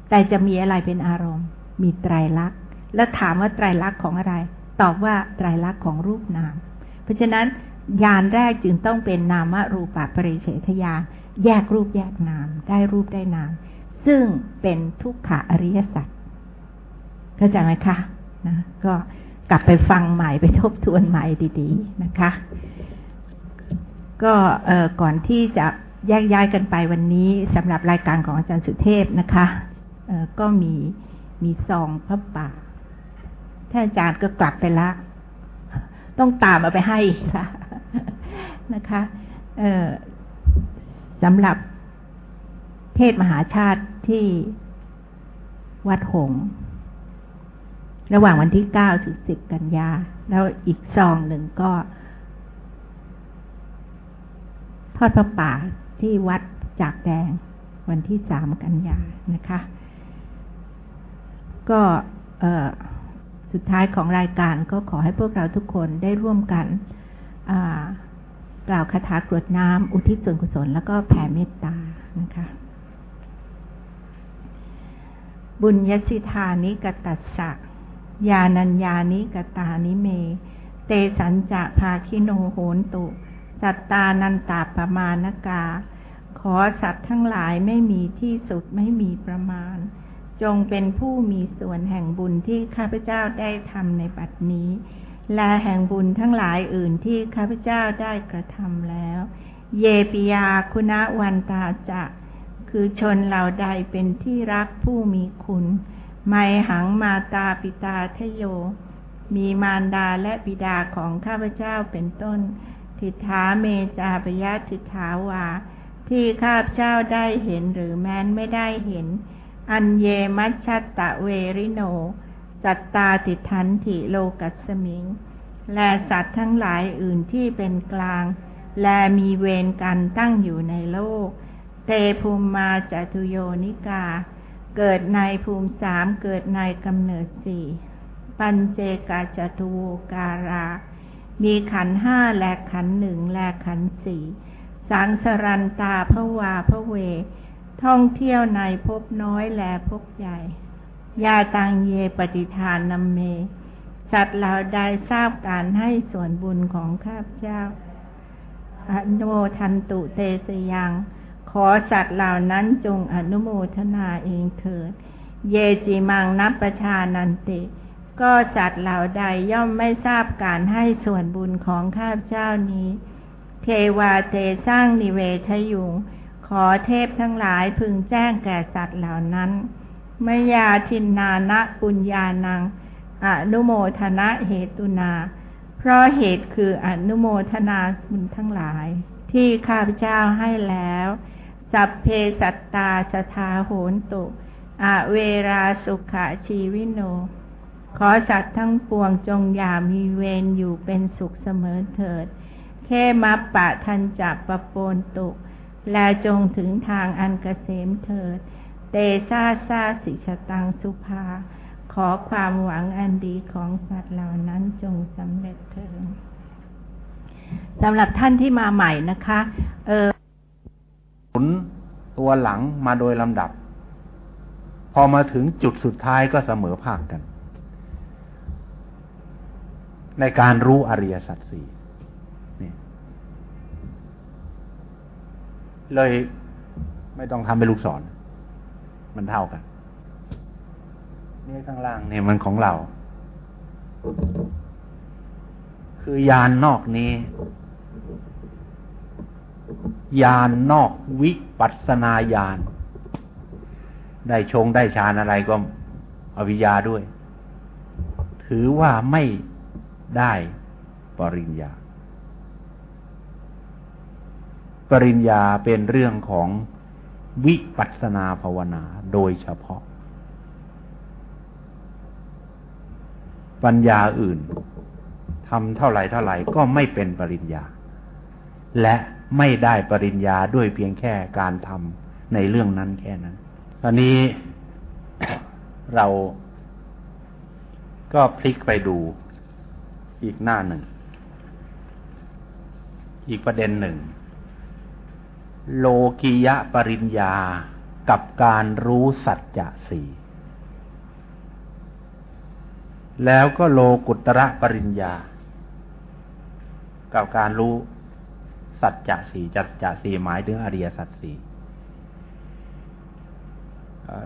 แต่จะมีอะไรเป็นอารมณ์ มีไตรลักษณ์ แล้วถามว่าไตรลักษณ์ของอะไร ตอบว่าไตรลักษณ์ของรูปนาม เพราะฉะนั้นญาณแรกจึงต้องเป็นนามรูปะปริเฉทญาณแยกรูปแยกนาม ได้รูปได้นาม ซึ่งเป็นทุกขะอริยสัจเข้าใจไหมคะนะก็กลับไปฟังใหม่ไปทบทวนใหม่ดี ๆ นะคะ ก็ก่อนที่จะแยกย้ายกันไปวันนี้สำหรับรายการของอาจารย์สุเทพนะคะก็มีมีซองพระป่าท่านอาจารย์ก็กลับไปละ ต้องตามเอาไปให้ค่ะนะคะสำหรับเทศมหาชาติที่วัดหง ระหว่างวันที่เก้าถึงสิบกันยา แล้วอีกซองหนึ่งก็ ทอดพระป่าที่วัดจากแดงวันที่สามกันยานะคะ ก็สุดท้ายของรายการก็ขอให้พวกเราทุกคนได้ร่วมกันกล่าวคาถากรวดน้ำอุทิศส่วนกุศล แล้วก็แผ่เมตตานะคะ บุญยสิธานิกตัสสะยานัญญานิกตานิเม เตสัญจะภาคิโนโหนตุ สัตตานันตาประมาณกา ขอสัตว์ทั้งหลายไม่มีที่สุดไม่มีประมาณ จงเป็นผู้มีส่วนแห่งบุญที่ข้าพเจ้าได้ทำในบัดนี้ และแห่งบุญทั้งหลายอื่นที่ข้าพเจ้าได้กระทำแล้ว เยปิยาคุณวันตาจะคือชนเหล่าใดเป็นที่รักผู้มีคุณ ไมหังมาตาปิตาทโย มีมารดาและบิดาของข้าพเจ้าเป็นต้น ทิฏฐาเมจาปยะทิฏฐาวา ที่ข้าพเจ้าได้เห็นหรือแม้นไม่ได้เห็น อันเยมัชชตตะเวริโน สัตตาติทันถิโลกัสมิง และสัตว์ทั้งหลายอื่นที่เป็นกลาง และมีเวรกันตั้งอยู่ในโลก เตภูมิมาจตุโยนิกา เกิดในภูมิสามเกิดในกำเนิดสี่ปัญเจกาจตุโวการา มีขันห้าแลกขันหนึ่งแลกขันสี่สังสรันตาพระวาพระเว ท่องเที่ยวในพบน้อยแลพบใหญ่ ยาตังเยปฏิทานนำเม สัตว์เราได้ทราบการให้ส่วนบุญของข้าพเจ้าอนุโมทันตุเตสยัง ขอสัตว์เหล่านั้นจงอนุโมทนาเองเถิด เยจิมังนับประชานันติ ก็สัตว์เหล่าใดย่อมไม่ทราบการให้ส่วนบุญของข้าพเจ้านี้ เทวาเตสร้างนิเวทยุง ขอเทพทั้งหลายพึงแจ้งแก่สัตว์เหล่านั้นมยาทินนานะปุญญานัง อนุโมทนะเหตุนา เพราะเหตุคืออนุโมทนาบุญทั้งหลาย ที่ข้าพเจ้าให้แล้ว สัพเพสัตตาสทาโหนตุ อเวราสุขะชีวิโน ขอสัตว์ทั้งปวงจงอย่ามีเวรอยู่เป็นสุขเสมอเถิดแค่มัปปะทันจับประโปนตุและจงถึงทางอันกเกษมเถิด เตซาซาสิชตังสุภา ขอความหวังอันดีของสัตว์เหล่านั้นจงสำเร็จเถิดสำหรับท่านที่มาใหม่นะคะ เออหมุนตัวหลังมาโดยลำดับ พอมาถึงจุดสุดท้ายก็เสมอภาคกัน ในการรู้อริยสัจสี่เลยไม่ต้องทำเป็นลูกศร มันเท่ากัน นี่ข้างล่างเนี่ยมันของเรา คือยานนอกนี้ ยานนอกวิปัสนาญาณได้ชงได้ฌานอะไรก็อวิยาด้วย ถือว่าไม่ ได้ปริญญา ปริญญาเป็นเรื่องของวิปัสนาภาวนาโดยเฉพาะ ปัญญาอื่นทำเท่าไหร่เท่าไหร่ก็ไม่เป็นปริญญา และไม่ได้ปริญญาด้วยเพียงแค่การทำในเรื่องนั้นแค่นั้นตอนนี้เราก็พลิกไปดู อีกหน้าหนึ่ง อีกประเด็นหนึ่ง โลกิยะปริญญากับการรู้สัจจะสี่แล้วก็โลกุตระปริญญา กับการรู้สัจจะสี่จัจจะสี่หมายถึงอริยสัจสี่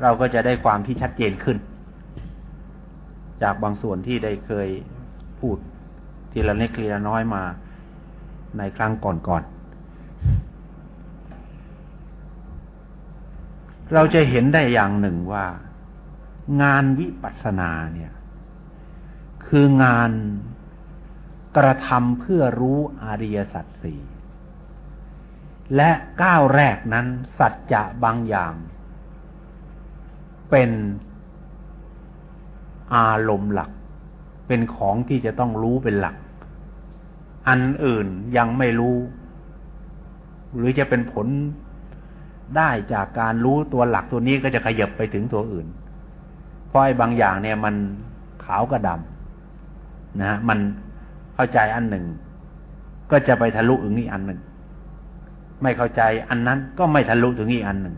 เราก็จะได้ความที่ชัดเจนขึ้น จากบางส่วนที่ได้เคยพูด ทีละเล็กทีละน้อยมาในครั้งก่อนๆ เราจะเห็นได้อย่างหนึ่งว่า งานวิปัสสนาเนี่ย คืองานกระทำเพื่อรู้อริยสัจสี่และก้าวแรกนั้นสัจจะบางอย่าง เป็นอารมณ์หลัก เป็นของที่จะต้องรู้เป็นหลัก อันอื่นยังไม่รู้ หรือจะเป็นผลได้จากการรู้ตัวหลักตัวนี้ก็จะขยับไปถึงตัวอื่น เพราะไอ้บางอย่างเนี่ยมันขาวกับดำนะฮะมันเข้าใจอันหนึ่ง ก็จะไปทะลุถึงอีกอันหนึ่ง ไม่เข้าใจอันนั้นก็ไม่ทะลุถึงอีกอันหนึ่ง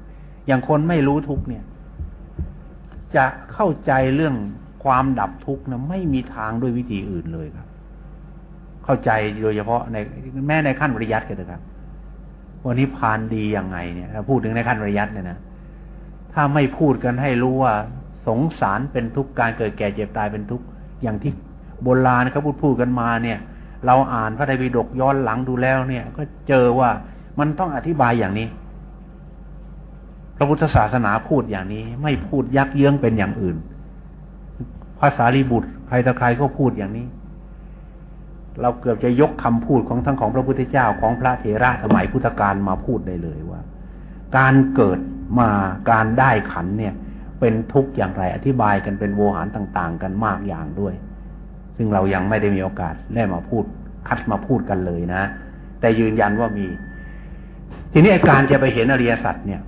อย่างคนไม่รู้ทุกเนี่ย จะเข้าใจเรื่องความดับทุกข์นะไม่มีทางด้วยวิธีอื่นเลยครับ เข้าใจโดยเฉพาะในแม้ในขั้นปริยัติก็เถอะครับวันนี้พานดียังไงเนี่ยพูดถึงในขั้นปริยัติเนี่ยนะถ้าไม่พูดกันให้รู้ว่าสงสารเป็นทุกข์การเกิดแก่เจ็บตายเป็นทุกข์อย่างที่โบราณเขาพูดพูดกันมาเนี่ย เราอ่านพระไตรปิฎกย้อนหลังดูแล้วเนี่ย ก็เจอว่ามันต้องอธิบายอย่างนี้พระพุทธศาสนาพูดอย่างนี้ ไม่พูดยักเยื้องเป็นอย่างอื่น ภาษาลีบุตรใครต่อใครก็พูดอย่างนี้ เราเกือบจะยกคำพูดของทั้งของพระพุทธเจ้าของพระเถระสมัยพุทธกาลมาพูดได้เลยว่า การเกิดมาการได้ขันเนี่ย เป็นทุกข์อย่างไรอธิบายกันเป็นโวหารต่าง ๆ กันมากอย่างด้วย ซึ่งเรายังไม่ได้มีโอกาสได้มาพูดคัดมาพูดกันเลยนะ แต่ยืนยันว่ามี ทีนี้การจะไปเห็นอริยสัจเนี่ย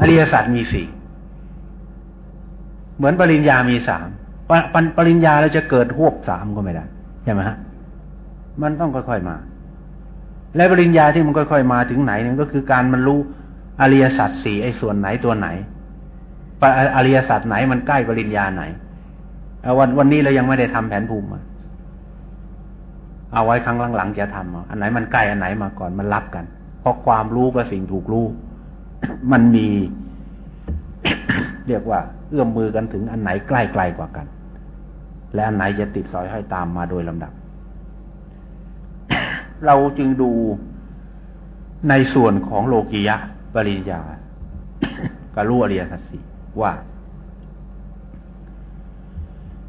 อริยสัจมีสี่เหมือนปริญญามีสามปปริญญาเราจะเกิดหวบสามก็ไม่ได้ ช่ไหมฮะมันต้องค่อยๆมา และปริญญาที่มันค่อยๆมาถึงไหนนึงก็คือการมันรู้อริยสัจสี่ไอ้ส่วนไหนตัวไหนอริยสัจไหนมันใกล้ปริญญาไหนวันวันนี้เรายังไม่ได้ทำแผนภูมิเอาไว้ครั้งหลังๆจะทำอันไหนมันใกล้อันไหนมาก่อนมันรับกัน เพราะความรู้กับสิ่งถูกรู้ มันมี เรียกว่า เอื้อมมือกันถึงอันไหนใกล้ไกลกว่ากัน และอันไหนจะติดสอยให้ตามมาโดยลำดับ เราจึงดูในส่วนของโลกิยะ ปริญญากรู้อริยสัจสีว่า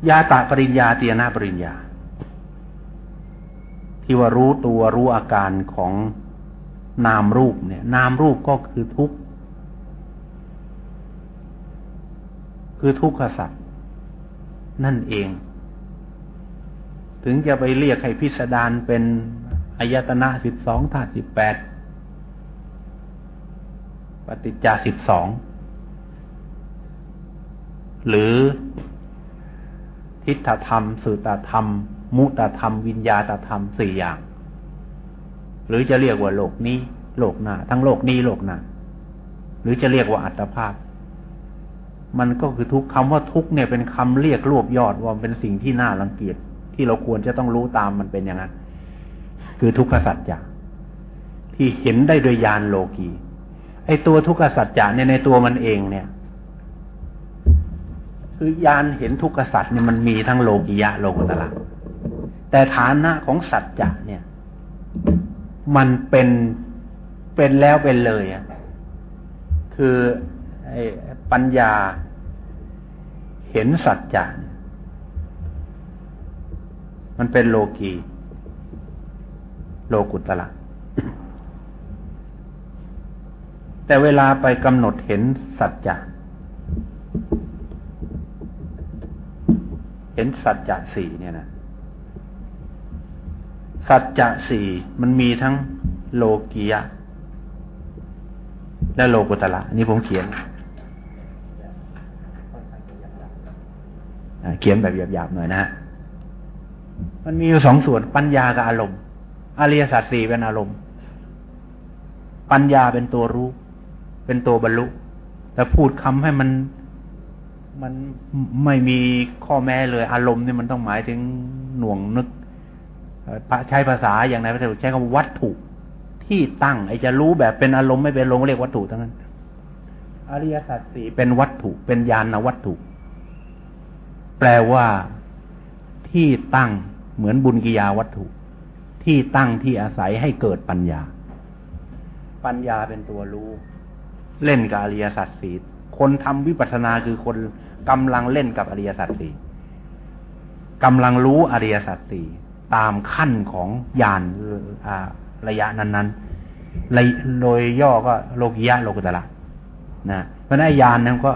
ยาตาปริญญาเตียนาปริญญา ที่ว่ารู้ตัวรู้อาการของนามรูปเนี่ย นามรูปก็คือทุกข์คือทุกขสัตว์นั่นเอง ถึงจะไปเรียกให้พิสดารเป็นอายตนะสิบสองธาตุสิบแปดปฏิจจาสิบสองหรือทิฏฐธรรมสุตธรรม มุตธรรม วิญญาตธรรมสี่อย่าง หรือจะเรียกว่าโลกนี้ โลกหน้า ทั้งโลกนี้โลกหน้า หรือจะเรียกว่าอัตภาพ มันก็คือทุกคำว่าทุกเนี่ยเป็นคำเรียกรวบยอดว่าเป็นสิ่งที่น่ารังเกียจ ที่เราควรจะต้องรู้ตามมันเป็นอย่างนั้น คือทุกขสัจจะที่เห็นได้โดยยานโลกีไอตัวทุกขสัจจะเนี่ยในตัวมันเองเนี่ย คือยานเห็นทุกขสัจเนี่ยมันมีทั้งโลกียะโลกุตละแต่ฐานะของสัจจะเนี่ย มันเป็นเป็นแล้วเป็นเลยอะคือปัญญาเห็นสัจจะ มันเป็นโลกีโลกุตละ แต่เวลาไปกำหนดเห็นสัจจะ เห็นสัจจะสี่เนี่ยนะ สัจจะสี่มันมีทั้งโลกียะ และโลกุตละ นี่ผมเขียน เขียนแบบหยาบๆหน่อยนะฮะ มันมีอยู่สองส่วนปัญญากับอารมณ์อริยสัจสี่เป็นอารมณ์ ปัญญาเป็นตัวรู้ เป็นตัวบรรลุแต่พูดคำให้มันมันไม่มีข้อแม้เลยอารมณ์นี่มันต้องหมายถึงหน่วงนึกใช้ภาษาอย่างไรพระเจ้าใช้คำวัตถุที่ตั้ง ไอจะรู้แบบเป็นอารมณ์ไม่เป็นลงเรียกวัตถุทั้งนั้น อริยสัจสี่เป็นวัตถุ เป็นญาณวัตถุ แปลว่า ที่ตั้งเหมือนบุญกิยาวัตถุ ที่ตั้งที่อาศัยให้เกิดปัญญา ปัญญาเป็นตัวรู้ เล่นกับอริยสัจสีคนทำวิปัสสนาคือคนกำลังเล่นกับอริยสัจสีกำลังรู้อริยสัจสีตามขั้นของญาณระยะนั้นๆโดยย่อก็โลกิยะโลกุตละนะเพราะนั้นญาณนั้นก็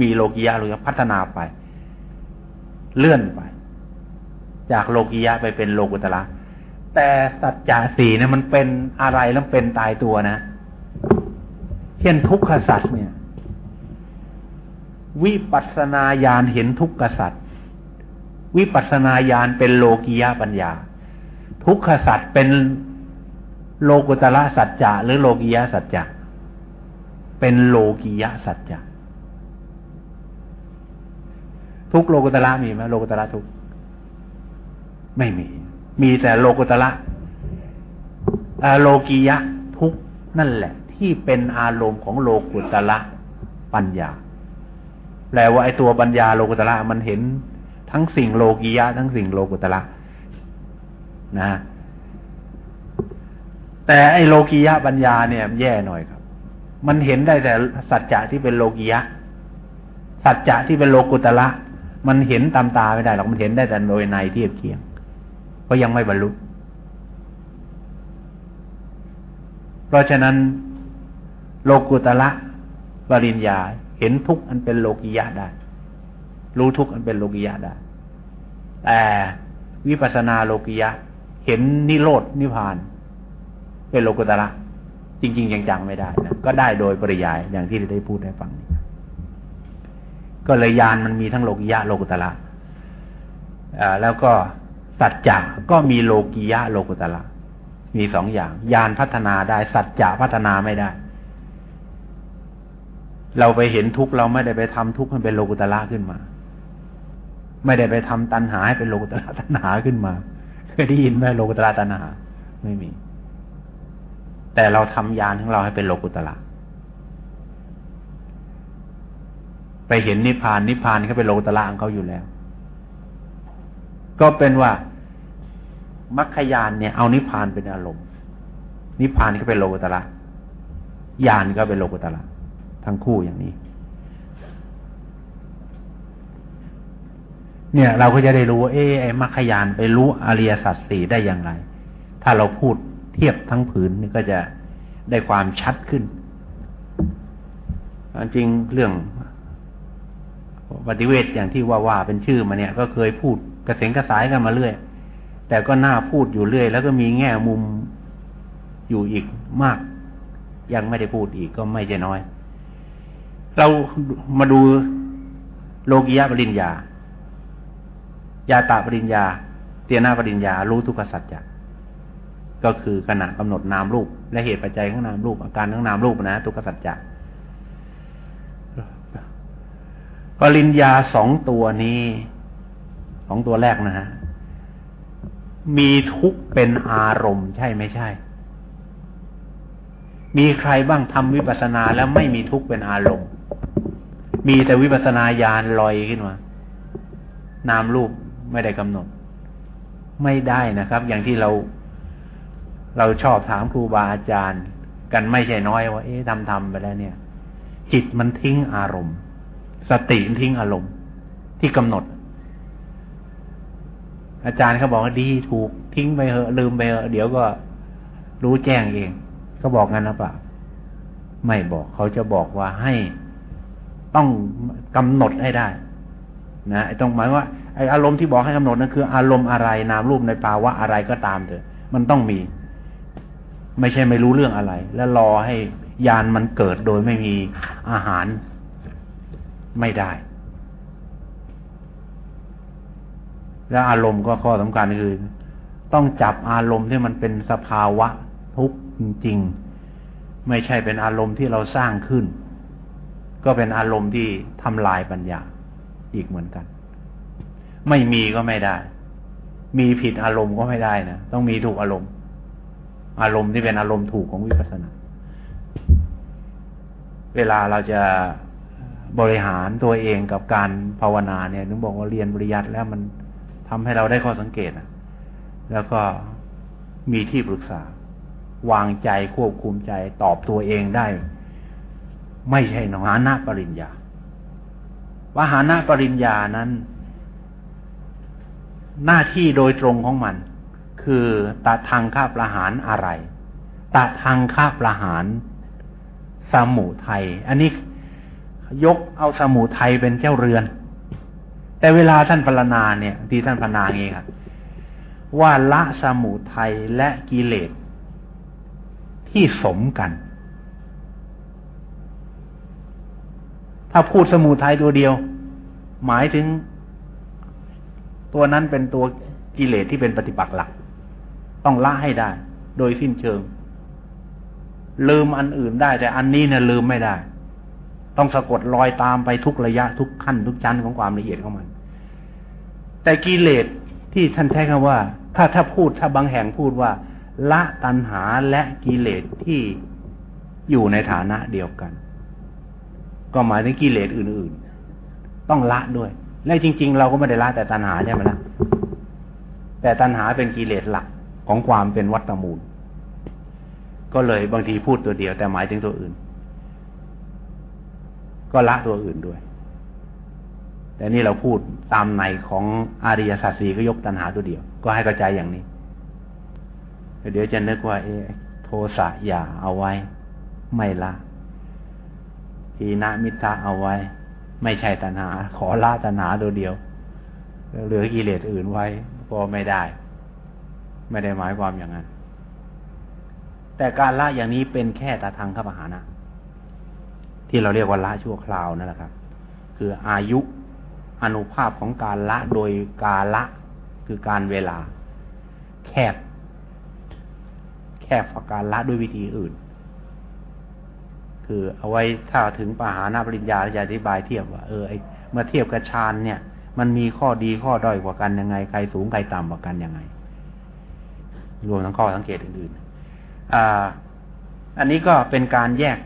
มีโลกิยะโลกิยะพัฒนาไป เลื่อนไป จากโลกิยะไปเป็นโลกุตละแต่สัจจะสี่เนี่ยมันเป็นอะไรแล้วเป็นตายตัวนะ เช่นทุกขสัตว์เนี่ย วิปัสนาญาณเห็นทุกขสัตว์วิปัสนาญาณเป็นโลกิยะปัญญา ทุกขสัตว์เป็นโลกุตละสัจจะหรือโลกิยะสัจจะเป็นโลกิยะสัจจะทุกโลกุตละมีไหมโลกุตละทุก ไม่มี มีแต่โลกุตละโลกิยะทุกนั่นแหละ ที่เป็นอารมณ์ของโลกุตละปัญญาแปลว่าไอ้ตัวปัญญาโลกุตละมันเห็นทั้งสิ่งโลกิยะ ทั้งสิ่งโลกุตละนะแต่ไอ้โลกิยะปัญญาเนี่ยแย่หน่อยครับ มันเห็นได้แต่สัจจะที่เป็นโลกิยะ สัจจะที่เป็นโลกุตละมันเห็นตามตาไม่ได้หรอกมันเห็นได้แต่โดยในเทียบเคียง เพราะยังไม่บรรลุ เพราะฉะนั้น โลกุตละปริญญาเห็นทุกอันเป็นโลกิยะได้ รู้ทุกอันเป็นโลกิยะได้ แต่วิปัสนาโลกิยะ เห็นนิโรดนิพาน เป็นโลกุตละจริง ๆ จังๆไม่ได้นะก็ได้โดยปริยายอย่างที่ได้พูดให้ฟัง ก็เลยยานมันมีทั้งโลกิยะโลกุตละแล้วก็ สัจจะก็มีโลกิยะโลกุตละ มีสองอย่าง ยานพัฒนาได้สัจจะพัฒนาไม่ได้ เราไปเห็นทุกข์เราไม่ได้ไปทำทุกข์ให้เป็นโลกุตละขึ้นมา ไม่ได้ไปทำตัณหาให้เป็นโลกุตละตัณหาขึ้นมาเคยได้ยินไหมโลกุตละตัณหา ไม่มี แต่เราทำยานของเราให้เป็นโลกุตละไปเห็นนิพพานนิพพานเขาเป็นโลกุตละของเขาอยู่แล้วก็เป็นว่า มัคคยานเนี่ยเอานิพพานเป็นอารมณ์ นิพพานก็เป็นโลกุตละยานก็เป็นโลกุตละทั้งคู่อย่างนี้ เนี่ย เราก็จะได้รู้ว่าเออไอ้มรรคยานไปรู้อริยสัจสี่ได้อย่างไร ถ้าเราพูดเทียบทั้งผืนนี่ก็จะได้ความชัดขึ้นจริงเรื่องปฏิเวทอย่างที่ว่าว่าเป็นชื่อมาเนี่ย ก็เคยพูดกระเสงกระสายกันมาเรื่อย แต่ก็น่าพูดอยู่เรื่อย แล้วก็มีแง่มุมอยู่อีกมาก ยังไม่ได้พูดอีกก็ไม่ใช่น้อย เรามาดูโลกิยะปริญญา ยาตาปริญญา เตียนาปริญญา รู้ทุกขสัจจะก็คือขณะกำหนดนามรูป และเหตุปัจจัยของนามรูป อาการของนามรูปนะทุกขสัจจะปริญญาสองตัวนี้สองตัวแรกนะฮะ มีทุกเป็นอารมณ์ใช่ไม่ใช่ มีใครบ้างทำวิปัสสนาแล้วไม่มีทุกเป็นอารมณ์ มีแต่วิปัสนาญาณลอยขึ้นมานามรูปไม่ได้กำหนด ไม่ได้นะครับ อย่างที่เราเราชอบถามครูบาอาจารย์ กันไม่ใช่น้อยว่า เอ๊ะทำทำไปแล้วเนี่ย จิตมันทิ้งอารมณ์ สติทิ้งอารมณ์ที่กำหนด อาจารย์เขาบอกว่าดีถูกทิ้งไปเหอะลืมไปเหอะ เดี๋ยวก็รู้แจ้งเองเขาบอกงั้นหรือเปล่าไม่บอกเขาจะบอกว่าให้ต้องกำหนดให้ได้ นะไอ้ตรงหมายว่าไอ้อารมณ์ที่บอกให้กำหนดนั่นคือ อารมณ์อะไรนามรูปในปาวะอะไรก็ตามเถอะ มันต้องมี ไม่ใช่ไม่รู้เรื่องอะไร แล้วรอให้ยานมันเกิดโดยไม่มีอาหารไม่ได้ แล้วอารมณ์ก็ข้อสำคัญคือ ต้องจับอารมณ์ที่มันเป็นสภาวะทุกจริง ๆ ไม่ใช่เป็นอารมณ์ที่เราสร้างขึ้น ก็เป็นอารมณ์ที่ทำลายปัญญาอีกเหมือนกัน ไม่มีก็ไม่ได้ มีผิดอารมณ์ก็ไม่ได้นะต้องมีถูกอารมณ์ อารมณ์ที่เป็นอารมณ์ถูกของวิปัสสนา เวลาเราจะบริหารตัวเองกับการภาวนาเนี่ยนึกบอกว่าเรียนบริยัติแล้วมัน ทำให้เราได้ข้อสังเกตนะแล้วก็มีที่ปรึกษา วางใจควบคุมใจตอบตัวเองได้ ไม่ใช่หานาปริญญาว่าหานาปริญญานั้น หน้าที่โดยตรงของมัน คือตาทางข้าประหารอะไรตาทางข้าประหารสมุทัยอันนี้ยกเอาสมุทัยเป็นเจ้าเรือน แต่เวลาท่านพรรณนาเนี่ยที่ท่านพรรณนาเองครับว่าละสมุทัยและกิเลสที่สมกัน ถ้าพูดสมุทัยตัวเดียว หมายถึง ตัวนั้นเป็นตัวกิเลสที่เป็นปฏิปักษ์หลัก ต้องละให้ได้ โดยสิ้นเชิง ลืมอันอื่นได้ แต่อันนี้เนี่ยลืมไม่ได้ ต้องสะกดรอยตามไปทุกระยะทุกขั้นทุกชั้นของความละเอียดของมัน แต่กิเลสที่ท่านใช้คำว่า ถ้าถ้าพูดถ้าบางแห่งพูดว่า ละตัณหาและกิเลสที่อยู่ในฐานะเดียวกัน ก็หมายถึงกิเลสอื่นๆ ต้องละด้วย และจริง ๆ เราก็ไม่ได้ละแต่ตัณหาใช่ไหมละ่ะแต่ตัณหาเป็นกิเลสหลักของความเป็นวัตมูล ก็เลยบางทีพูดตัวเดียวแต่หมายถึงตัวอื่น ก็ละตัวอื่นด้วย แต่นี่เราพูดตามในของอาริยสัจสีก็ยกตัณหาตัวเดียว ก็ให้กระจายอย่างนี้เดี๋ยวจะนึกว่าเอโทสะอย่าเอาไว้ ไม่ละทีนามิตาเอาไว้ ไม่ใช่ตัณหา ขอละตัณหาตัวเดียวเหลือกิเลสอื่นไว้ก็ไม่ได้ ไม่ได้หมายความอย่างนั้น แต่การละอย่างนี้เป็นแค่ตาทางขบหานะ ที่เราเรียกว่าละชั่วคราวนั่นแหละครับ คืออายุอนุภาพของการละโดยกาละคือการเวลา แคบ แคบกว่าการละด้วยวิธีอื่น คือเอาไว้ถ้าถึงปหาหน้าปริญญาจะอธิบายเทียบว่าเออไอเมื่อเทียบกับฌานเนี่ย มันมีข้อดีข้อด้อยกว่ากันยังไง ใครสูงใครต่ำกว่ากันยังไง รวมทั้งข้อสังเกตอื่นๆอ่าอันนี้ก็เป็นการแยก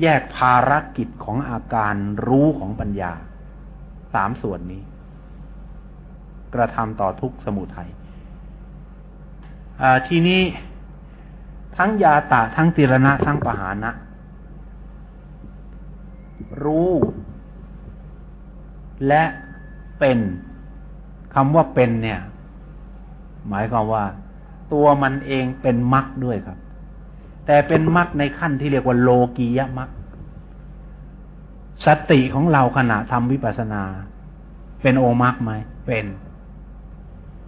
แยกภารกิจของอาการรู้ของปัญญา สามส่วนนี้ กระทำต่อทุกสมุทัยทีนี้ทั้งยาตาทั้งติรณะ ทั้งปหานะ รู้ และเป็นคำว่าเป็นเนี่ย หมายความว่า ตัวมันเองเป็นมรรคด้วยครับ แต่เป็นมรรคในขั้นที่เรียกว่าโลกียมรรคสติของเราขณะทำวิปัสสนา เป็นองค์มรรคไหมเป็น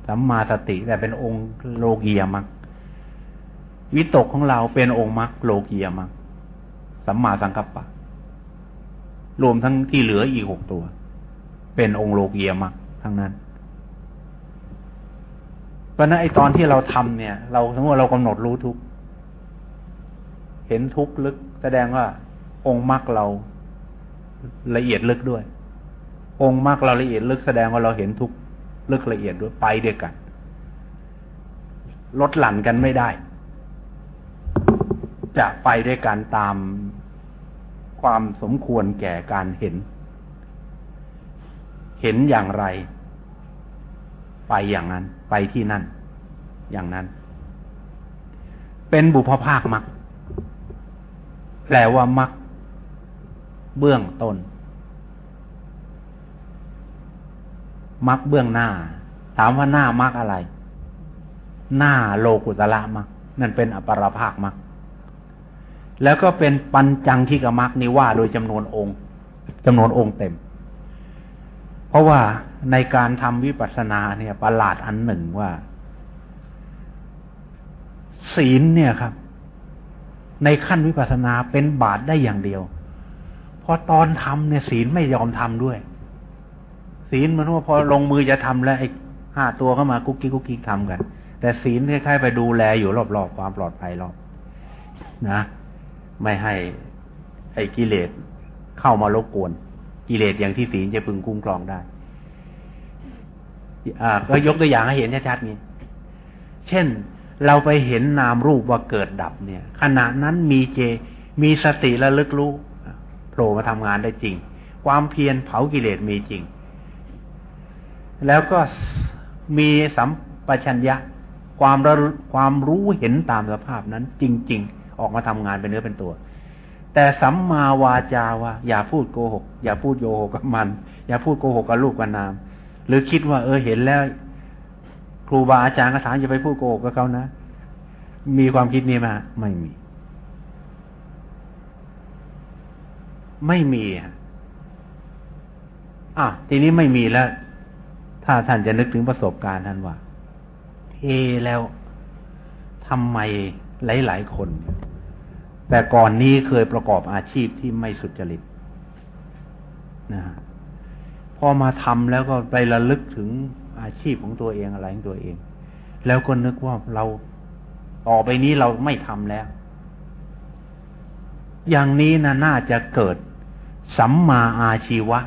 สัมมาสติแต่เป็นองค์โลกียมรรควิตกของเราเป็นองค์มรรคโลกียมรรคสัมมาสังกัปปะ รวมทั้งที่เหลืออีกหกตัว เป็นองค์โลกียมรรคทั้งนั้นเพราะนั้นไอตอนที่เราทำเนี่ย เราสมมติเรากำหนดรู้ทุก เห็นทุกลึก แสดงว่า องค์มรรคเราละเอียดลึกด้วย องค์มรรคเราละเอียดลึกแสดงว่าเราเห็นทุกลึกละเอียดด้วยไปเดียกัน ลดหลั่นกันไม่ได้ จะไปด้วยกันตามความสมควรแก่การเห็น เห็นอย่างไร ไปอย่างนั้น ไปที่นั่น อย่างนั้น เป็นบุพภาคมัก แปลว่ามักเบื้องต้นมักเบื้องหน้า ถามว่าหน้ามักอะไร หน้าโลกุตละมักนั่นเป็นอปรภาคมักแล้วก็เป็นปัญจังที่กมักนี่ว่า โดยจำนวนองค์จำนวนองค์เต็ม เพราะว่าในการทำวิปัสสนาเนี่ยประหลาดอันหนึ่งว่า ศีลเนี่ยครับ ในขั้นวิปัสสนาเป็นบาตได้อย่างเดียว พอตอนทำเนี่ยศีลไม่ยอมทำด้วย ศีลมันว่าพอลงมือจะทำแล้วไอ้ห้าตัวเข้ามากุ๊กกิ๊กกุ๊กกิ๊กทำกัน แต่ศีลคล้ายๆไปดูแลอยู่รอบๆความปลอดภัยรอบนะ ไม่ให้ไอ้กิเลสเข้ามารบกวน กิเลสอย่างที่ศีลจะพึงคุ้มครองได้ อ่า ก็ยกตัวอย่างให้เห็นชัดๆนี้ เช่น เราไปเห็นนามรูปว่าเกิดดับเนี่ย ขณะนั้นมีเจ มีสติระลึกรู้โผล่มาทำงานได้จริง ความเพียรเผากิเลสมีจริง แล้วก็มีสัมปชัญญะ ความระความรู้เห็นตามสภาพนั้นจริง ๆ ออกมาทำงานเป็นเนื้อเป็นตัว แต่สัมมาวาจาว่า อย่าพูดโกหก อย่าพูดโยหกกับมัน อย่าพูดโกหกกับลูกกับนาม หรือคิดว่า เออเห็นแล้ว ครูบาอาจารย์กระถางอย่าไปพูดโกหกกับเขานะ มีความคิดนี้มาไม่มี ไม่มีอะทีนี้ไม่มีแล้ว ถ้าท่านจะนึกถึงประสบการณ์ท่านว่า เอแล้วทำไมหลาย ๆ คน แต่ก่อนนี้เคยประกอบอาชีพที่ไม่สุจริตนะพอมาทำแล้วก็ไประลึกถึง อาชีพของตัวเองอะไรของตัวเอง แล้วก็นึกว่าเราต่อไปนี้เราไม่ทำแล้ว อย่างนี้นะน่าจะเกิดสัมมาอาชีวะ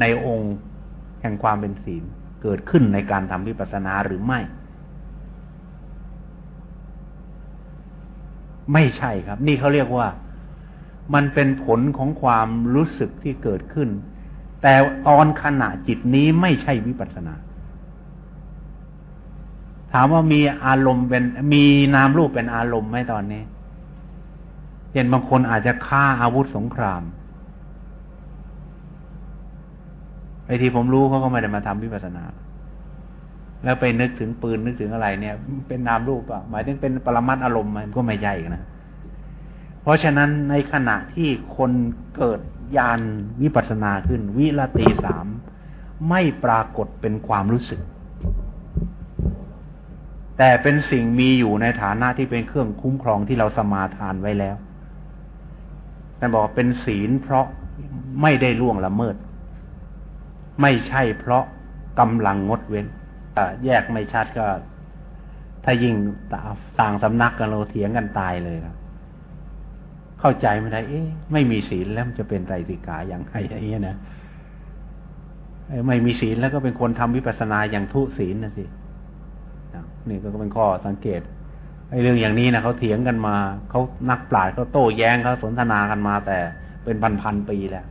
ในองค์แห่งความเป็นศีลเกิดขึ้นในการทำวิปัสสนาหรือไม่ ไม่ใช่ครับ นี่เขาเรียกว่า มันเป็นผลของความรู้สึกที่เกิดขึ้น แต่ตอนขณะจิตนี้ไม่ใช่วิปัสนา ถามว่ามีอารมณ์เป็นมีนามรูปเป็นอารมณ์ไหมตอนนี้เห็นบางคนอาจจะฆ่าอาวุธสงครามไอ้ที่ผมรู้เขาก็ไม่ได้มาทำวิปัสนา แล้วไปนึกถึงปืนนึกถึงอะไรเนี่ย เป็นนามรูปอะหมายถึงเป็นปรมัตอารมณ์มันก็ไม่ใช่นะ เพราะฉะนั้นในขณะที่คนเกิด ญาณวิปัสสนาขึ้น วิรติสามไม่ปรากฏเป็นความรู้สึก แต่เป็นสิ่งมีอยู่ในฐานะที่เป็นเครื่องคุ้มครองที่เราสมาทานไว้แล้วท่านบอกเป็นศีลเพราะไม่ได้ล่วงละเมิด ไม่ใช่เพราะกำลังงดเว้นแยกไม่ชัดก็ ถ้ายิ่งต่างสำนักกันเราเถียงกันตายเลยครับ เข้าใจไม่ได้เอ๊ะไม่มีศีลแล้วมันจะเป็นไตรสิกขาอย่างไรอย่างเงี้ยนะไม่มีศีลแล้วก็เป็นคนทำวิปัสสนาอย่างทุศีลนะสินี่ก็เป็นข้อสังเกตไอ้เรื่องอย่างนี้นะเขาเถียงกันมาเขานักปราชญ์เขาโต้แย้งเขาสนทนากันมา แต่เป็นพันพันปีแล้ว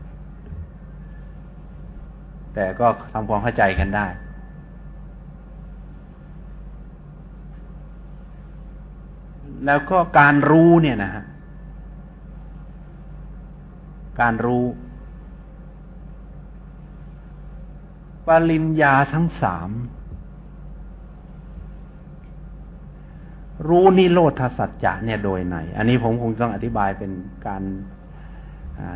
แต่ก็ทำความเข้าใจกันได้ แล้วก็การรู้เนี่ยนะฮะ การรู้ ปริญญาทั้งสามรู้นิโรธสัจจะเนี่ยโดยไหน อันนี้ผมคงต้องอธิบายเป็นการ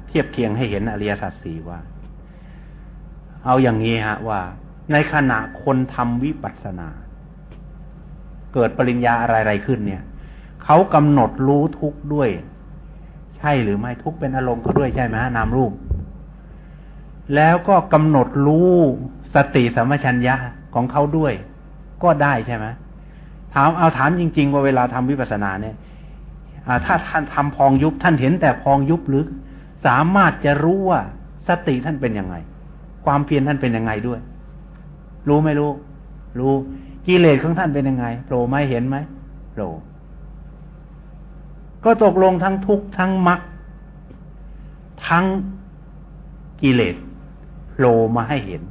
เทียบเคียงให้เห็นอริยสัจสี่ว่า เอาอย่างนี้ฮะว่า ในขณะคนทำวิปัสสนา เกิดปริญญาอะไรๆขึ้นเนี่ย เขากำหนดรู้ทุกข์ด้วย ใช่หรือไม่ทุกเป็นอารมณ์เขาด้วยใช่ไหมฮะนามรูป แล้วก็กำหนดรู้สติสัมปชัญญะของเขาด้วย ก็ได้ใช่ไหมถามเอาถามจริง ๆ ว่าเวลาทำวิปัสสนาเนี่ยถ้าท่านทำพองยุบท่านเห็นแต่พองยุบหรือ สามารถจะรู้ว่าสติท่านเป็นยังไง ความเพียรท่านเป็นยังไงด้วย รู้ไม่รู้ รู้กิเลสของท่านเป็นยังไงโผล่ไหมเห็นไหมโผล่ ก็ตกลงทั้งทุกข์ทั้งมรรคทั้งกิเลสโผล่มาให้เห็น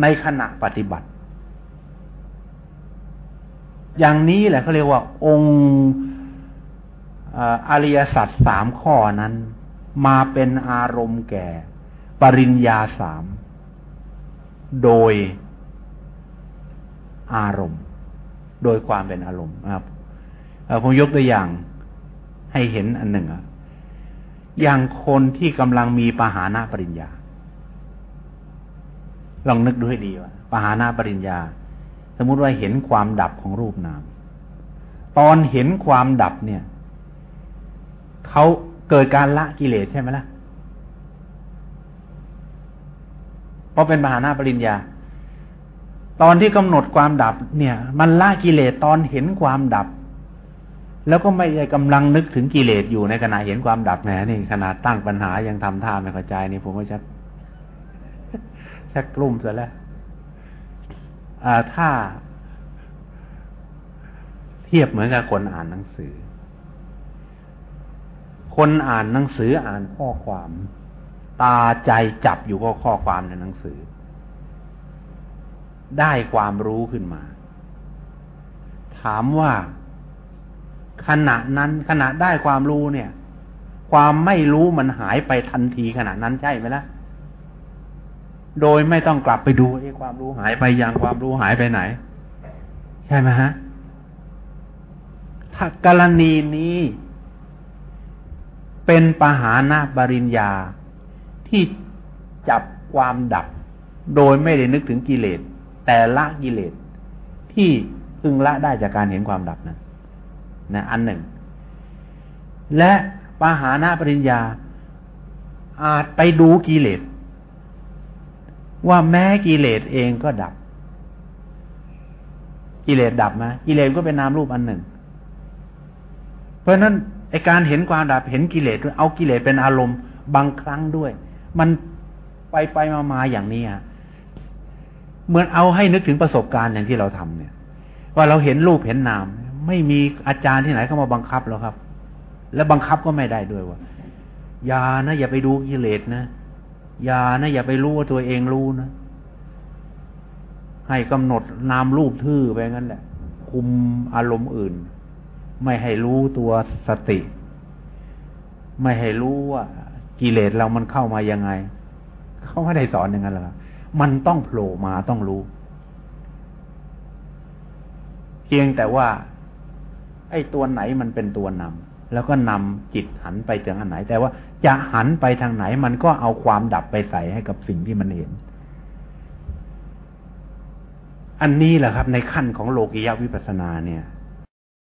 ในขณะปฏิบัติ อย่างนี้แหละเขาเรียกว่า องค์อริยสัจสามข้อนั้น มาเป็นอารมณ์แก่ ปริญญาสาม โดยอารมณ์ โดยความเป็นอารมณ์ครับผมยกตัวอย่างให้เห็นอันหนึ่งอะอย่างคนที่กำลังมีปหานาปริญญา ลองนึกดูให้ดีว่าปหานาปริญญา สมมุติว่าเห็นความดับของรูปนาม ตอนเห็นความดับเนี่ยเขาเกิดการละกิเลสใช่ไหมล่ะเพราะเป็นปหานาปริญญา ตอนที่กำหนดความดับเนี่ย มันละกิเลสตอนเห็นความดับ แล้วก็ไม่ได้กำลังนึกถึงกิเลสอยู่ในขณะเห็นความดับแหมนี่ขนาดตั้งปัญหายังทำท่าไม่เข้าใจนี่ผมก็ชักชักกลุ่มซะแล้วอ่าถ้า เทียบเหมือนกับคนอ่านหนังสือ คนอ่านหนังสืออ่านข้อความ ตาใจจับอยู่ก็ข้อความในหนังสือ ได้ความรู้ขึ้นมา ถามว่า ขณะนั้นขณะได้ความรู้เนี่ย ความไม่รู้มันหายไปทันทีขณะนั้นใช่ไหมละ่ะโดยไม่ต้องกลับไปดูไอ้ความรู้หายไปอย่างความรู้หายไปไหน ใช่ไหมฮะถ้ากรณีนี้ เป็นปหานาบริญญาที่จับความดับ โดยไม่ได้นึกถึงกิเลส แต่ละกิเลสที่พึงละได้จากการเห็นความดับนะนะอันหนึ่ง และปาหานาปริญญา อาจไปดูกิเลส ว่าแม้กิเลสเองก็ดับ กิเลสดับไหมกิเลสก็เป็นนามรูปอันหนึ่ง เพราะนั้นไอการเห็นความดับเห็นกิเลสเอากิเลสเป็นอารมณ์บางครั้งด้วย มันไปไปมามาอย่างนี้ฮะ เหมือนเอาให้นึกถึงประสบการณ์อย่างที่เราทำเนี่ย ว่าเราเห็นรูปเห็นนาม ไม่มีอาจารย์ที่ไหนเข้ามาบังคับแล้วครับ และบังคับก็ไม่ได้ด้วยว่าอย่านะอย่าไปดูกิเลสนะอย่านะอย่าไปรู้ว่าตัวเองรู้นะให้กำหนดนามรูปทื่อไปงั้นแหละ คุมอารมณ์อื่น ไม่ให้รู้ตัวสติ ไม่ให้รู้ว่ากิเลสเรามันเข้ามายังไง เขาไม่ได้สอนอย่างนั้นหรอก มันต้องโผล่มาต้องรู้ เพียงแต่ว่า ไอ้ตัวไหนมันเป็นตัวนำแล้วก็นำจิตหันไปถึงอันไหน แต่ว่าจะหันไปทางไหน มันก็เอาความดับไปใส่ให้กับสิ่งที่มันเห็น อันนี้แหละครับ ในขั้นของโลกิยาวิปัสสนาเนี่ย